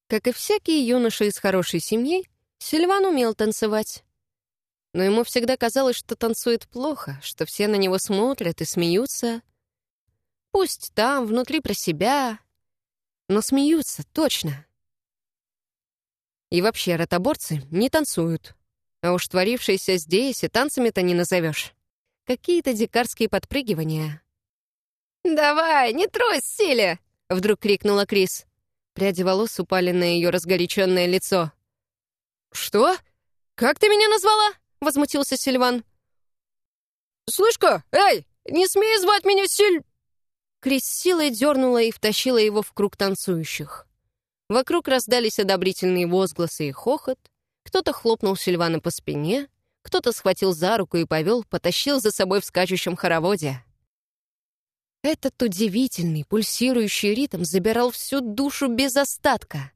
Как и всякие юноши из хорошей семьи, Сильван умел танцевать. Но ему всегда казалось, что танцует плохо, что все на него смотрят и смеются — Пусть там, внутри про себя, но смеются, точно. И вообще, ротоборцы не танцуют. А уж творившиеся здесь и танцами-то не назовешь. Какие-то дикарские подпрыгивания. «Давай, не трось, Силя!» — вдруг крикнула Крис. Пряди волос упали на ее разгоряченное лицо. «Что? Как ты меня назвала?» — возмутился Сильван. «Слышь-ка, эй, не смей звать меня Силь...» Крис силой дернула и втащила его в круг танцующих. Вокруг раздались одобрительные возгласы и хохот. Кто-то хлопнул Сильвана по спине, кто-то схватил за руку и повел, потащил за собой в скачущем хороводе. Этот удивительный, пульсирующий ритм забирал всю душу без остатка.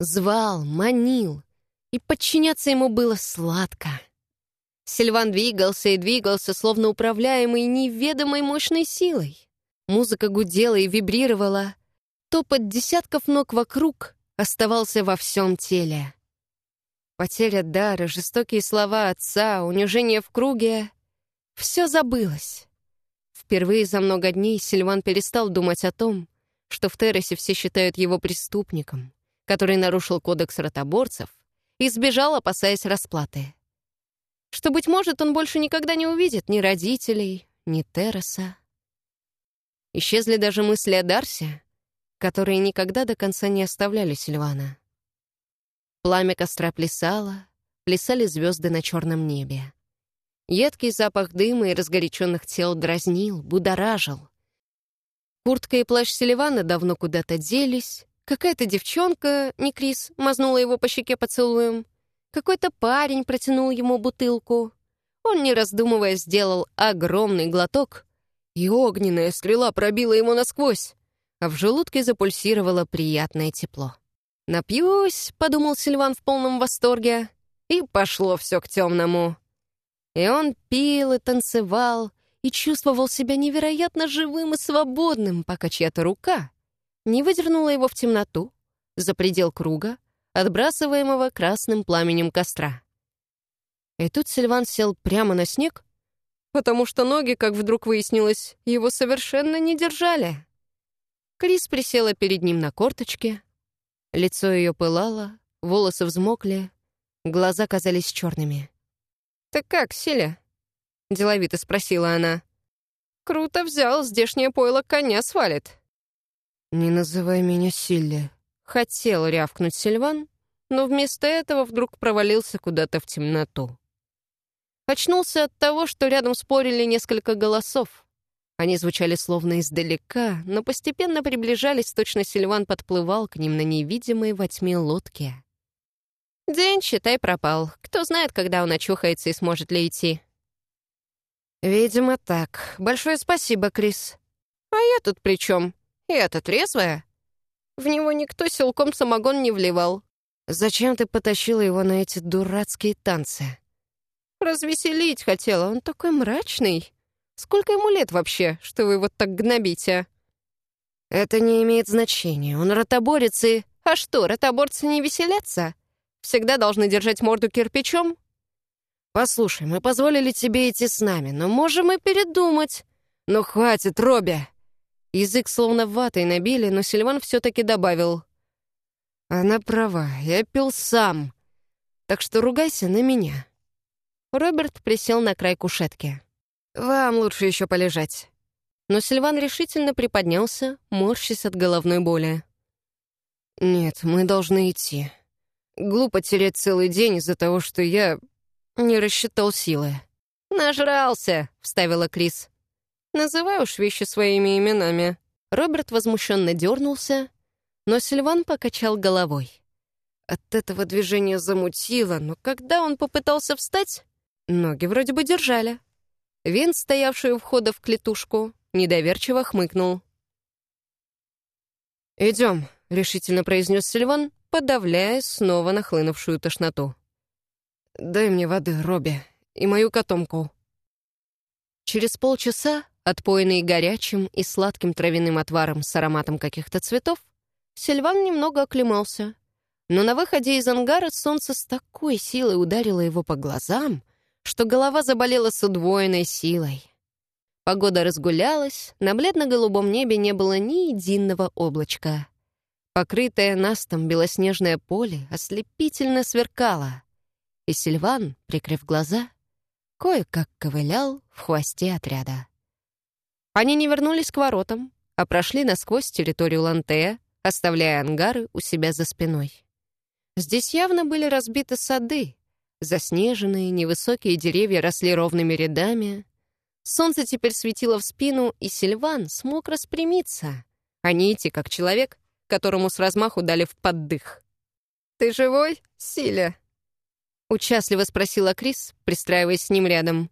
Звал, манил, и подчиняться ему было сладко. Сильван двигался и двигался, словно управляемый неведомой мощной силой. Музыка гудела и вибрировала. Топот десятков ног вокруг оставался во всем теле. Потеря дара, жестокие слова отца, унижение в круге — все забылось. Впервые за много дней Сильван перестал думать о том, что в Террасе все считают его преступником, который нарушил кодекс ротоборцев и сбежал, опасаясь расплаты. Что, быть может, он больше никогда не увидит ни родителей, ни Терраса. Исчезли даже мысли о Дарсе, которые никогда до конца не оставляли Сильвана. Пламя костра плясало, плясали звезды на черном небе. Едкий запах дыма и разгоряченных тел дразнил, будоражил. Куртка и плащ Селивана давно куда-то делись. Какая-то девчонка, не Крис, мазнула его по щеке поцелуем. Какой-то парень протянул ему бутылку. Он, не раздумывая, сделал огромный глоток и огненная стрела пробила ему насквозь, а в желудке запульсировало приятное тепло. «Напьюсь», — подумал Сильван в полном восторге, и пошло все к темному. И он пил и танцевал, и чувствовал себя невероятно живым и свободным, пока чья-то рука не выдернула его в темноту, за предел круга, отбрасываемого красным пламенем костра. И тут Сильван сел прямо на снег, потому что ноги, как вдруг выяснилось, его совершенно не держали. Крис присела перед ним на корточке. Лицо ее пылало, волосы взмокли, глаза казались черными. «Так как, Силя?» — деловито спросила она. «Круто взял, здешнее пойло коня свалит». «Не называй меня Силли», — хотел рявкнуть Сильван, но вместо этого вдруг провалился куда-то в темноту. Очнулся от того, что рядом спорили несколько голосов. Они звучали словно издалека, но постепенно приближались, точно Сильван подплывал к ним на невидимой во тьме лодке. День, считай, пропал. Кто знает, когда он очухается и сможет ли идти. «Видимо, так. Большое спасибо, Крис». «А я тут при чем? Я-то трезвая?» В него никто силком самогон не вливал. «Зачем ты потащила его на эти дурацкие танцы?» «Развеселить хотела, он такой мрачный. Сколько ему лет вообще, что вы вот так гнобите?» «Это не имеет значения. Он ротоборец и...» «А что, ротоборцы не веселятся? Всегда должны держать морду кирпичом?» «Послушай, мы позволили тебе идти с нами, но можем и передумать. Ну хватит, Робби!» Язык словно ватой набили, но Сильван все-таки добавил. «Она права, я пил сам. Так что ругайся на меня». Роберт присел на край кушетки. «Вам лучше еще полежать». Но Сильван решительно приподнялся, морщась от головной боли. «Нет, мы должны идти. Глупо терять целый день из-за того, что я не рассчитал силы». «Нажрался», — вставила Крис. «Называй уж вещи своими именами». Роберт возмущенно дернулся, но Сильван покачал головой. От этого движения замутило, но когда он попытался встать, ноги вроде бы держали. Вин, стоявший у входа в клетушку, недоверчиво хмыкнул. «Идем», — решительно произнес Сильван, подавляя снова нахлынувшую тошноту. «Дай мне воды, Робби, и мою котомку». Через полчаса, отпоенный горячим и сладким травяным отваром с ароматом каких-то цветов, Сильван немного оклемался. Но на выходе из ангара солнце с такой силой ударило его по глазам, что голова заболела с удвоенной силой. Погода разгулялась, на бледно-голубом небе не было ни единого облачка. Покрытое настом белоснежное поле ослепительно сверкало, и Сильван, прикрыв глаза, кое-как ковылял в хвосте отряда. Они не вернулись к воротам, а прошли насквозь территорию Лантея, оставляя ангары у себя за спиной. Здесь явно были разбиты сады, Заснеженные, невысокие деревья росли ровными рядами. Солнце теперь светило в спину, и Сильван смог распрямиться, а не идти как человек, которому с размаху дали в поддых. «Ты живой, Силя?» Участливо спросила Крис, пристраиваясь с ним рядом.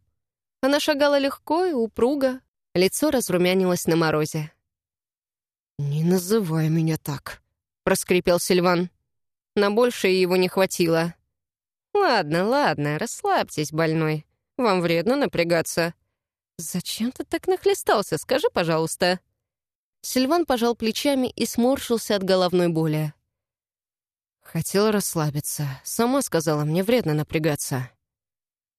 Она шагала легко и упруго, лицо разрумянилось на морозе. «Не называй меня так», — проскрипел Сильван. На большее его не хватило. «Ладно, ладно, расслабьтесь, больной. Вам вредно напрягаться». «Зачем ты так нахлестался, скажи, пожалуйста?» Сильван пожал плечами и сморщился от головной боли. Хотела расслабиться. Сама сказала, мне вредно напрягаться.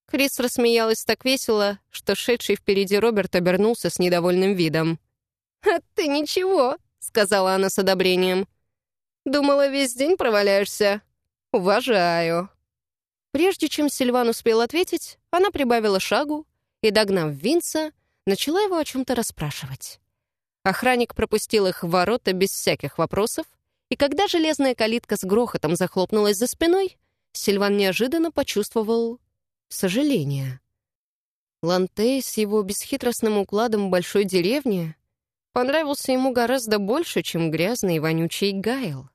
Крис рассмеялась так весело, что шедший впереди Роберт обернулся с недовольным видом. «А ты ничего», — сказала она с одобрением. «Думала, весь день проваляешься? Уважаю». Прежде чем Сильван успел ответить, она прибавила шагу и, догнав Винса, начала его о чем-то расспрашивать. Охранник пропустил их в ворота без всяких вопросов, и когда железная калитка с грохотом захлопнулась за спиной, Сильван неожиданно почувствовал сожаление. Лантей с его бесхитростным укладом большой деревни понравился ему гораздо больше, чем грязный и вонючий Гайл.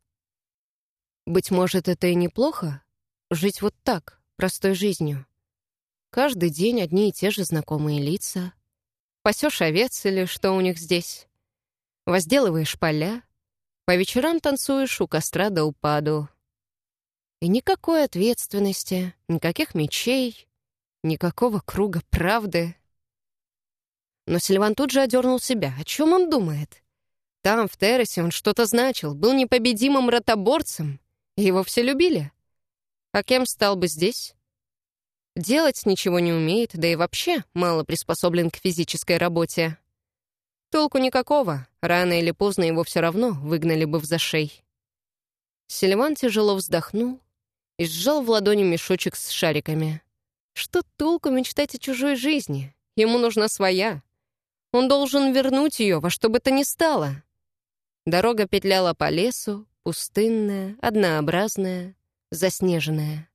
Быть может, это и неплохо, Жить вот так, простой жизнью. Каждый день одни и те же знакомые лица. Пасешь овец или что у них здесь. Возделываешь поля. По вечерам танцуешь у костра до упаду. И никакой ответственности, никаких мечей, никакого круга правды. Но Сильван тут же одернул себя. О чем он думает? Там, в Террасе, он что-то значил, был непобедимым ротоборцем. Его все любили. А кем стал бы здесь? Делать ничего не умеет, да и вообще мало приспособлен к физической работе. Толку никакого, рано или поздно его все равно выгнали бы в зашей. Сильван тяжело вздохнул и сжал в ладони мешочек с шариками. Что толку мечтать о чужой жизни? Ему нужна своя. Он должен вернуть ее во что бы то ни стало. Дорога петляла по лесу, пустынная, однообразная, заснеженная.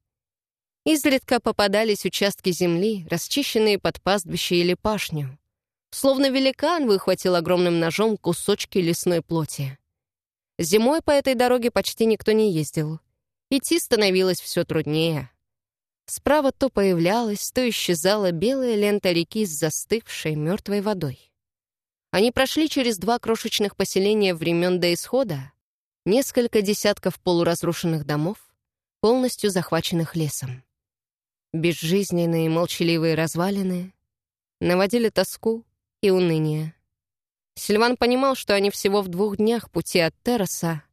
Изредка попадались участки земли, расчищенные под пастбище или пашню. Словно великан выхватил огромным ножом кусочки лесной плоти. Зимой по этой дороге почти никто не ездил. Идти становилось все труднее. Справа то появлялась, то исчезала белая лента реки с застывшей мертвой водой. Они прошли через два крошечных поселения времен до исхода, несколько десятков полуразрушенных домов, полностью захваченных лесом. Безжизненные молчаливые развалины наводили тоску и уныние. Сильван понимал, что они всего в двух днях пути от Терраса,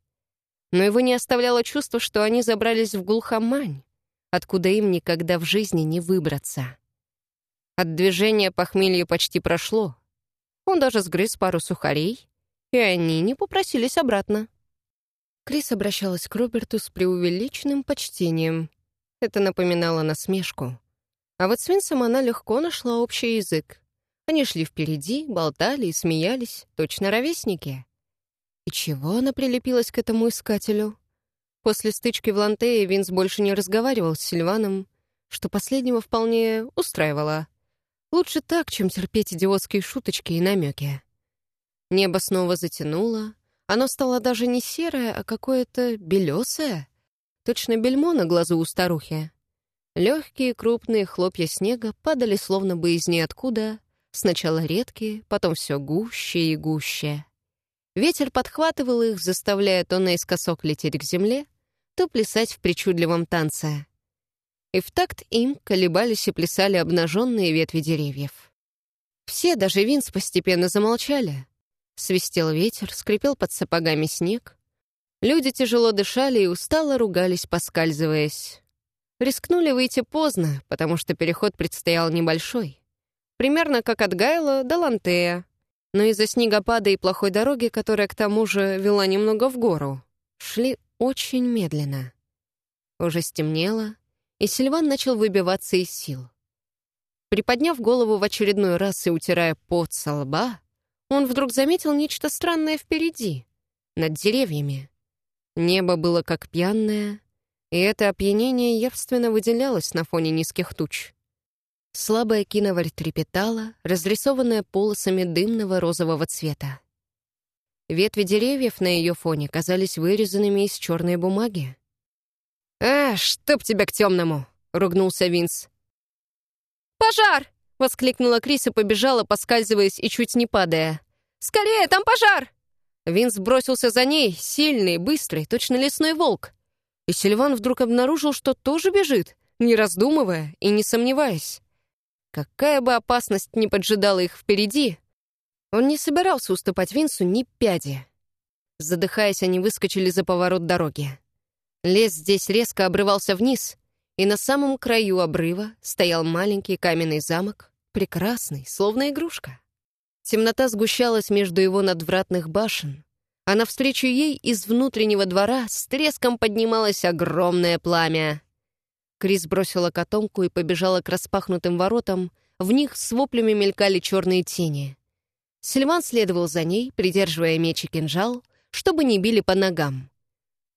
но его не оставляло чувство, что они забрались в Гулхамань, откуда им никогда в жизни не выбраться. От движения похмелье почти прошло. Он даже сгрыз пару сухарей, и они не попросились обратно. Крис обращалась к Роберту с преувеличенным почтением. Это напоминало насмешку. А вот с Винсом она легко нашла общий язык. Они шли впереди, болтали и смеялись, точно ровесники. И чего она прилепилась к этому искателю? После стычки в Лантее Винс больше не разговаривал с Сильваном, что последнего вполне устраивало. Лучше так, чем терпеть идиотские шуточки и намеки. Небо снова затянуло, оно стало даже не серое, а какое-то белесое. Точно бельмо на глазу у старухи. Легкие крупные хлопья снега падали словно бы из ниоткуда, сначала редкие, потом все гуще и гуще. Ветер подхватывал их, заставляя то наискосок лететь к земле, то плясать в причудливом танце. И в такт им колебались и плясали обнаженные ветви деревьев. Все, даже Винс, постепенно замолчали, Свистел ветер, скрипел под сапогами снег. Люди тяжело дышали и устало ругались, поскальзываясь. Рискнули выйти поздно, потому что переход предстоял небольшой. Примерно как от Гайла до Лантея. Но из-за снегопада и плохой дороги, которая к тому же вела немного в гору, шли очень медленно. Уже стемнело, и Сильван начал выбиваться из сил. Приподняв голову в очередной раз и утирая пот со лба, он вдруг заметил нечто странное впереди, над деревьями. Небо было как пьяное, и это опьянение явственно выделялось на фоне низких туч. Слабая киноварь трепетала, разрисованная полосами дымного розового цвета. Ветви деревьев на ее фоне казались вырезанными из черной бумаги. «А, чтоб тебя к темному!» — ругнулся Винс. «Пожар!» — воскликнула Крис и побежала, поскальзываясь и чуть не падая. «Скорее, там пожар!» Винс бросился за ней, сильный, быстрый, точно лесной волк. И Сильван вдруг обнаружил, что тоже бежит, не раздумывая и не сомневаясь. Какая бы опасность ни поджидала их впереди, он не собирался уступать Винсу ни пяди. Задыхаясь, они выскочили за поворот дороги. Лес здесь резко обрывался вниз, и на самом краю обрыва стоял маленький каменный замок, прекрасный, словно игрушка. Темнота сгущалась между его надвратных башен, а навстречу ей из внутреннего двора с треском поднималось огромное пламя. Крис бросила котомку и побежала к распахнутым воротам, в них с воплями мелькали черные тени. Сильван следовал за ней, придерживая меч и кинжал, чтобы не били по ногам.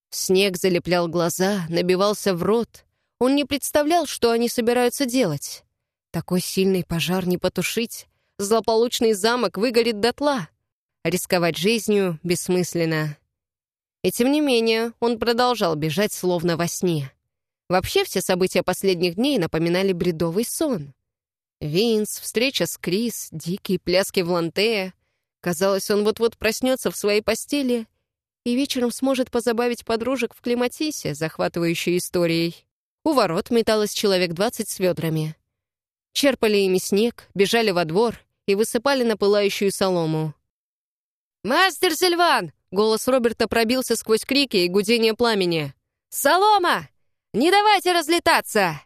Снег залеплял глаза, набивался в рот. Он не представлял, что они собираются делать. Такой сильный пожар не потушить, злополучный замок выгорит дотла. Рисковать жизнью бессмысленно. И тем не менее, он продолжал бежать словно во сне. Вообще все события последних дней напоминали бредовый сон. Винс, встреча с Крис, дикие пляски в Лантея. Казалось, он вот-вот проснется в своей постели и вечером сможет позабавить подружек в Климатисе, захватывающей историей. У ворот металось человек двадцать с ведрами. Черпали ими снег, бежали во двор, и высыпали на пылающую солому. «Мастер Сильван!» — голос Роберта пробился сквозь крики и гудение пламени. «Солома! Не давайте разлетаться!»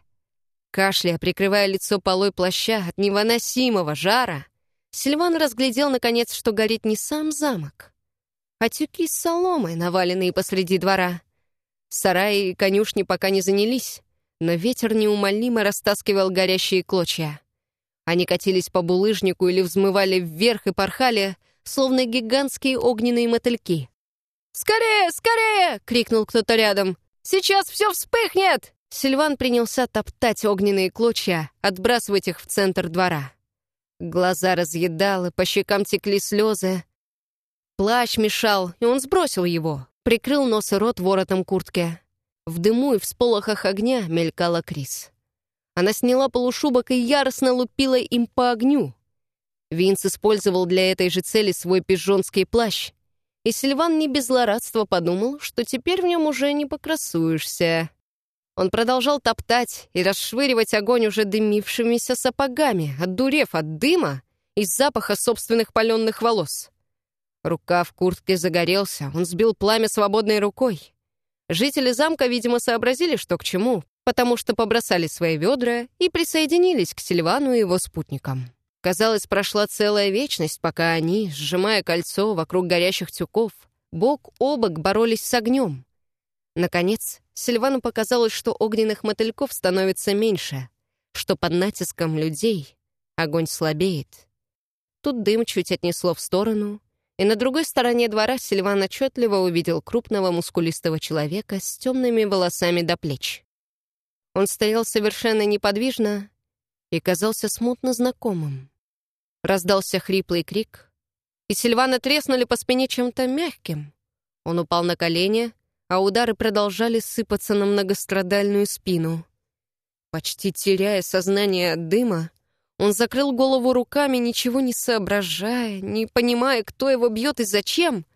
Кашляя, прикрывая лицо полой плаща от невыносимого жара, Сильван разглядел, наконец, что горит не сам замок, а тюки с соломой, наваленные посреди двора. Сараи и конюшни пока не занялись, но ветер неумолимо растаскивал горящие клочья. Они катились по булыжнику или взмывали вверх и порхали, словно гигантские огненные мотыльки. «Скорее, скорее!» — крикнул кто-то рядом. «Сейчас все вспыхнет!» Сильван принялся топтать огненные клочья, отбрасывать их в центр двора. Глаза разъедало, по щекам текли слезы. Плащ мешал, и он сбросил его, прикрыл нос и рот воротом куртки. В дыму и в сполохах огня мелькала Крис. Она сняла полушубок и яростно лупила им по огню. Винс использовал для этой же цели свой пижонский плащ, и Сильван не без злорадства подумал, что теперь в нем уже не покрасуешься. Он продолжал топтать и расшвыривать огонь уже дымившимися сапогами, отдурев от дыма и запаха собственных паленных волос. Рука в куртке загорелся, он сбил пламя свободной рукой. Жители замка, видимо, сообразили, что к чему, потому что побросали свои ведра и присоединились к Сильвану и его спутникам. Казалось, прошла целая вечность, пока они, сжимая кольцо вокруг горящих тюков, бок о бок боролись с огнем. Наконец, Сильвану показалось, что огненных мотыльков становится меньше, что под натиском людей огонь слабеет. Тут дым чуть отнесло в сторону, и на другой стороне двора Сильван отчетливо увидел крупного мускулистого человека с темными волосами до плеч. Он стоял совершенно неподвижно и казался смутно знакомым. Раздался хриплый крик, и Сильвана треснули по спине чем-то мягким. Он упал на колени, а удары продолжали сыпаться на многострадальную спину. Почти теряя сознание от дыма, он закрыл голову руками, ничего не соображая, не понимая, кто его бьет и зачем,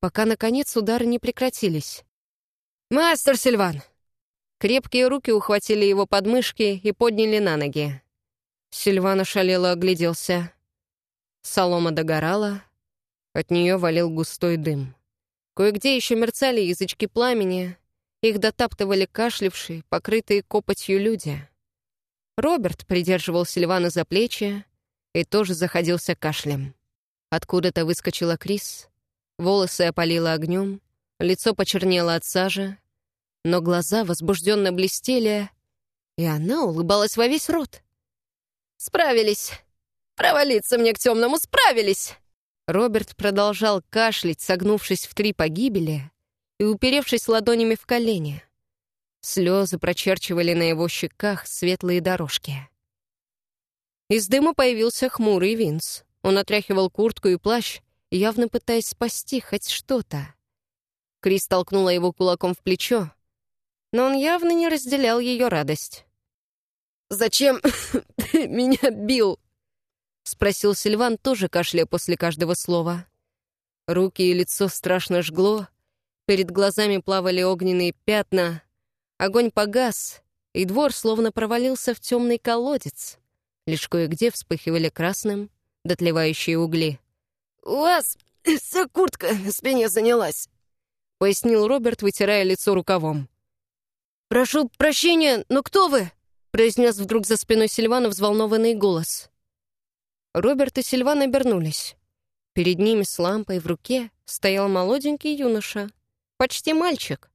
пока, наконец, удары не прекратились. «Мастер Сильван!» Крепкие руки ухватили его подмышки и подняли на ноги. Сильван ошалело огляделся. Солома догорала, от нее валил густой дым. Кое-где еще мерцали язычки пламени, их дотаптывали кашлявшие, покрытые копотью люди. Роберт придерживал Сильвана за плечи и тоже заходился кашлем. Откуда-то выскочила Крис, волосы опалила огнем, лицо почернело от сажи, но глаза возбужденно блестели, и она улыбалась во весь рот. «Справились! Провалиться мне к темному справились!» Роберт продолжал кашлять, согнувшись в три погибели и уперевшись ладонями в колени. Слезы прочерчивали на его щеках светлые дорожки. Из дыма появился хмурый Винс. Он отряхивал куртку и плащ, явно пытаясь спасти хоть что-то. Крис толкнула его кулаком в плечо, но он явно не разделял ее радость. «Зачем ты меня бил?» — спросил Сильван, тоже кашляя после каждого слова. Руки и лицо страшно жгло, перед глазами плавали огненные пятна, огонь погас, и двор словно провалился в темный колодец. Лишь кое-где вспыхивали красным дотлевающие угли. «У вас вся куртка на спине занялась», — пояснил Роберт, вытирая лицо рукавом. «Прошу прощения, но кто вы?» — произнес вдруг за спиной Сильвана взволнованный голос. Роберт и Сильван обернулись. Перед ними с лампой в руке стоял молоденький юноша, почти мальчик.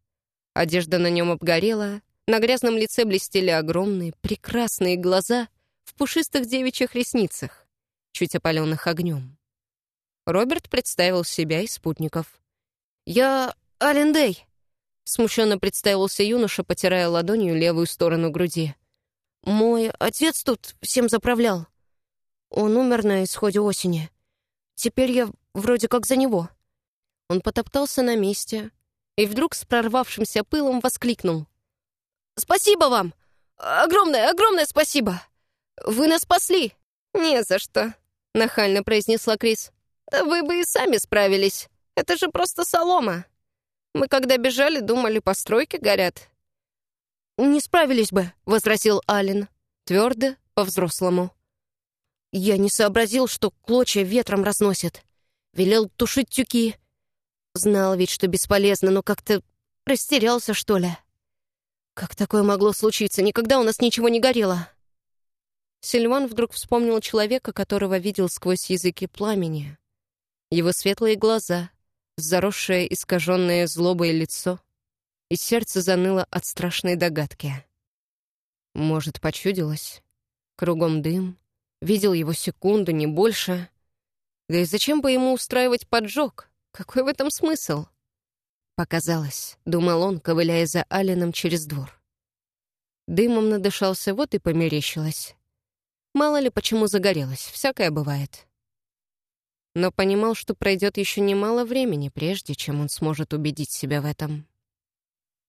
Одежда на нем обгорела, на грязном лице блестели огромные, прекрасные глаза в пушистых девичьих ресницах, чуть опаленных огнем. Роберт представил себя и спутников. «Я Ален Дэй», — смущенно представился юноша, потирая ладонью левую сторону груди. «Мой отец тут всем заправлял. Он умер на исходе осени. Теперь я вроде как за него». Он потоптался на месте и вдруг с прорвавшимся пылом воскликнул. «Спасибо вам! Огромное, огромное спасибо! Вы нас спасли!» «Не за что», — нахально произнесла Крис. «Вы бы и сами справились. Это же просто солома. Мы, когда бежали, думали, постройки горят». «Не справились бы», — возразил Ален. Твердо, по-взрослому. Я не сообразил, что клочья ветром разносят. Велел тушить тюки. Знал ведь, что бесполезно, но как-то растерялся, что ли. Как такое могло случиться? Никогда у нас ничего не горело. Сильван вдруг вспомнил человека, которого видел сквозь языки пламени. Его светлые глаза, заросшее искаженное злобой лицо, и сердце заныло от страшной догадки. Может, почудилось? Кругом дым, видел его секунду, не больше. Да и зачем бы ему устраивать поджог? Какой в этом смысл? Показалось, думал он, ковыляя за Алином через двор. Дымом надышался, вот и померещилось. Мало ли почему загорелось, всякое бывает. Но понимал, что пройдет еще немало времени, прежде чем он сможет убедить себя в этом.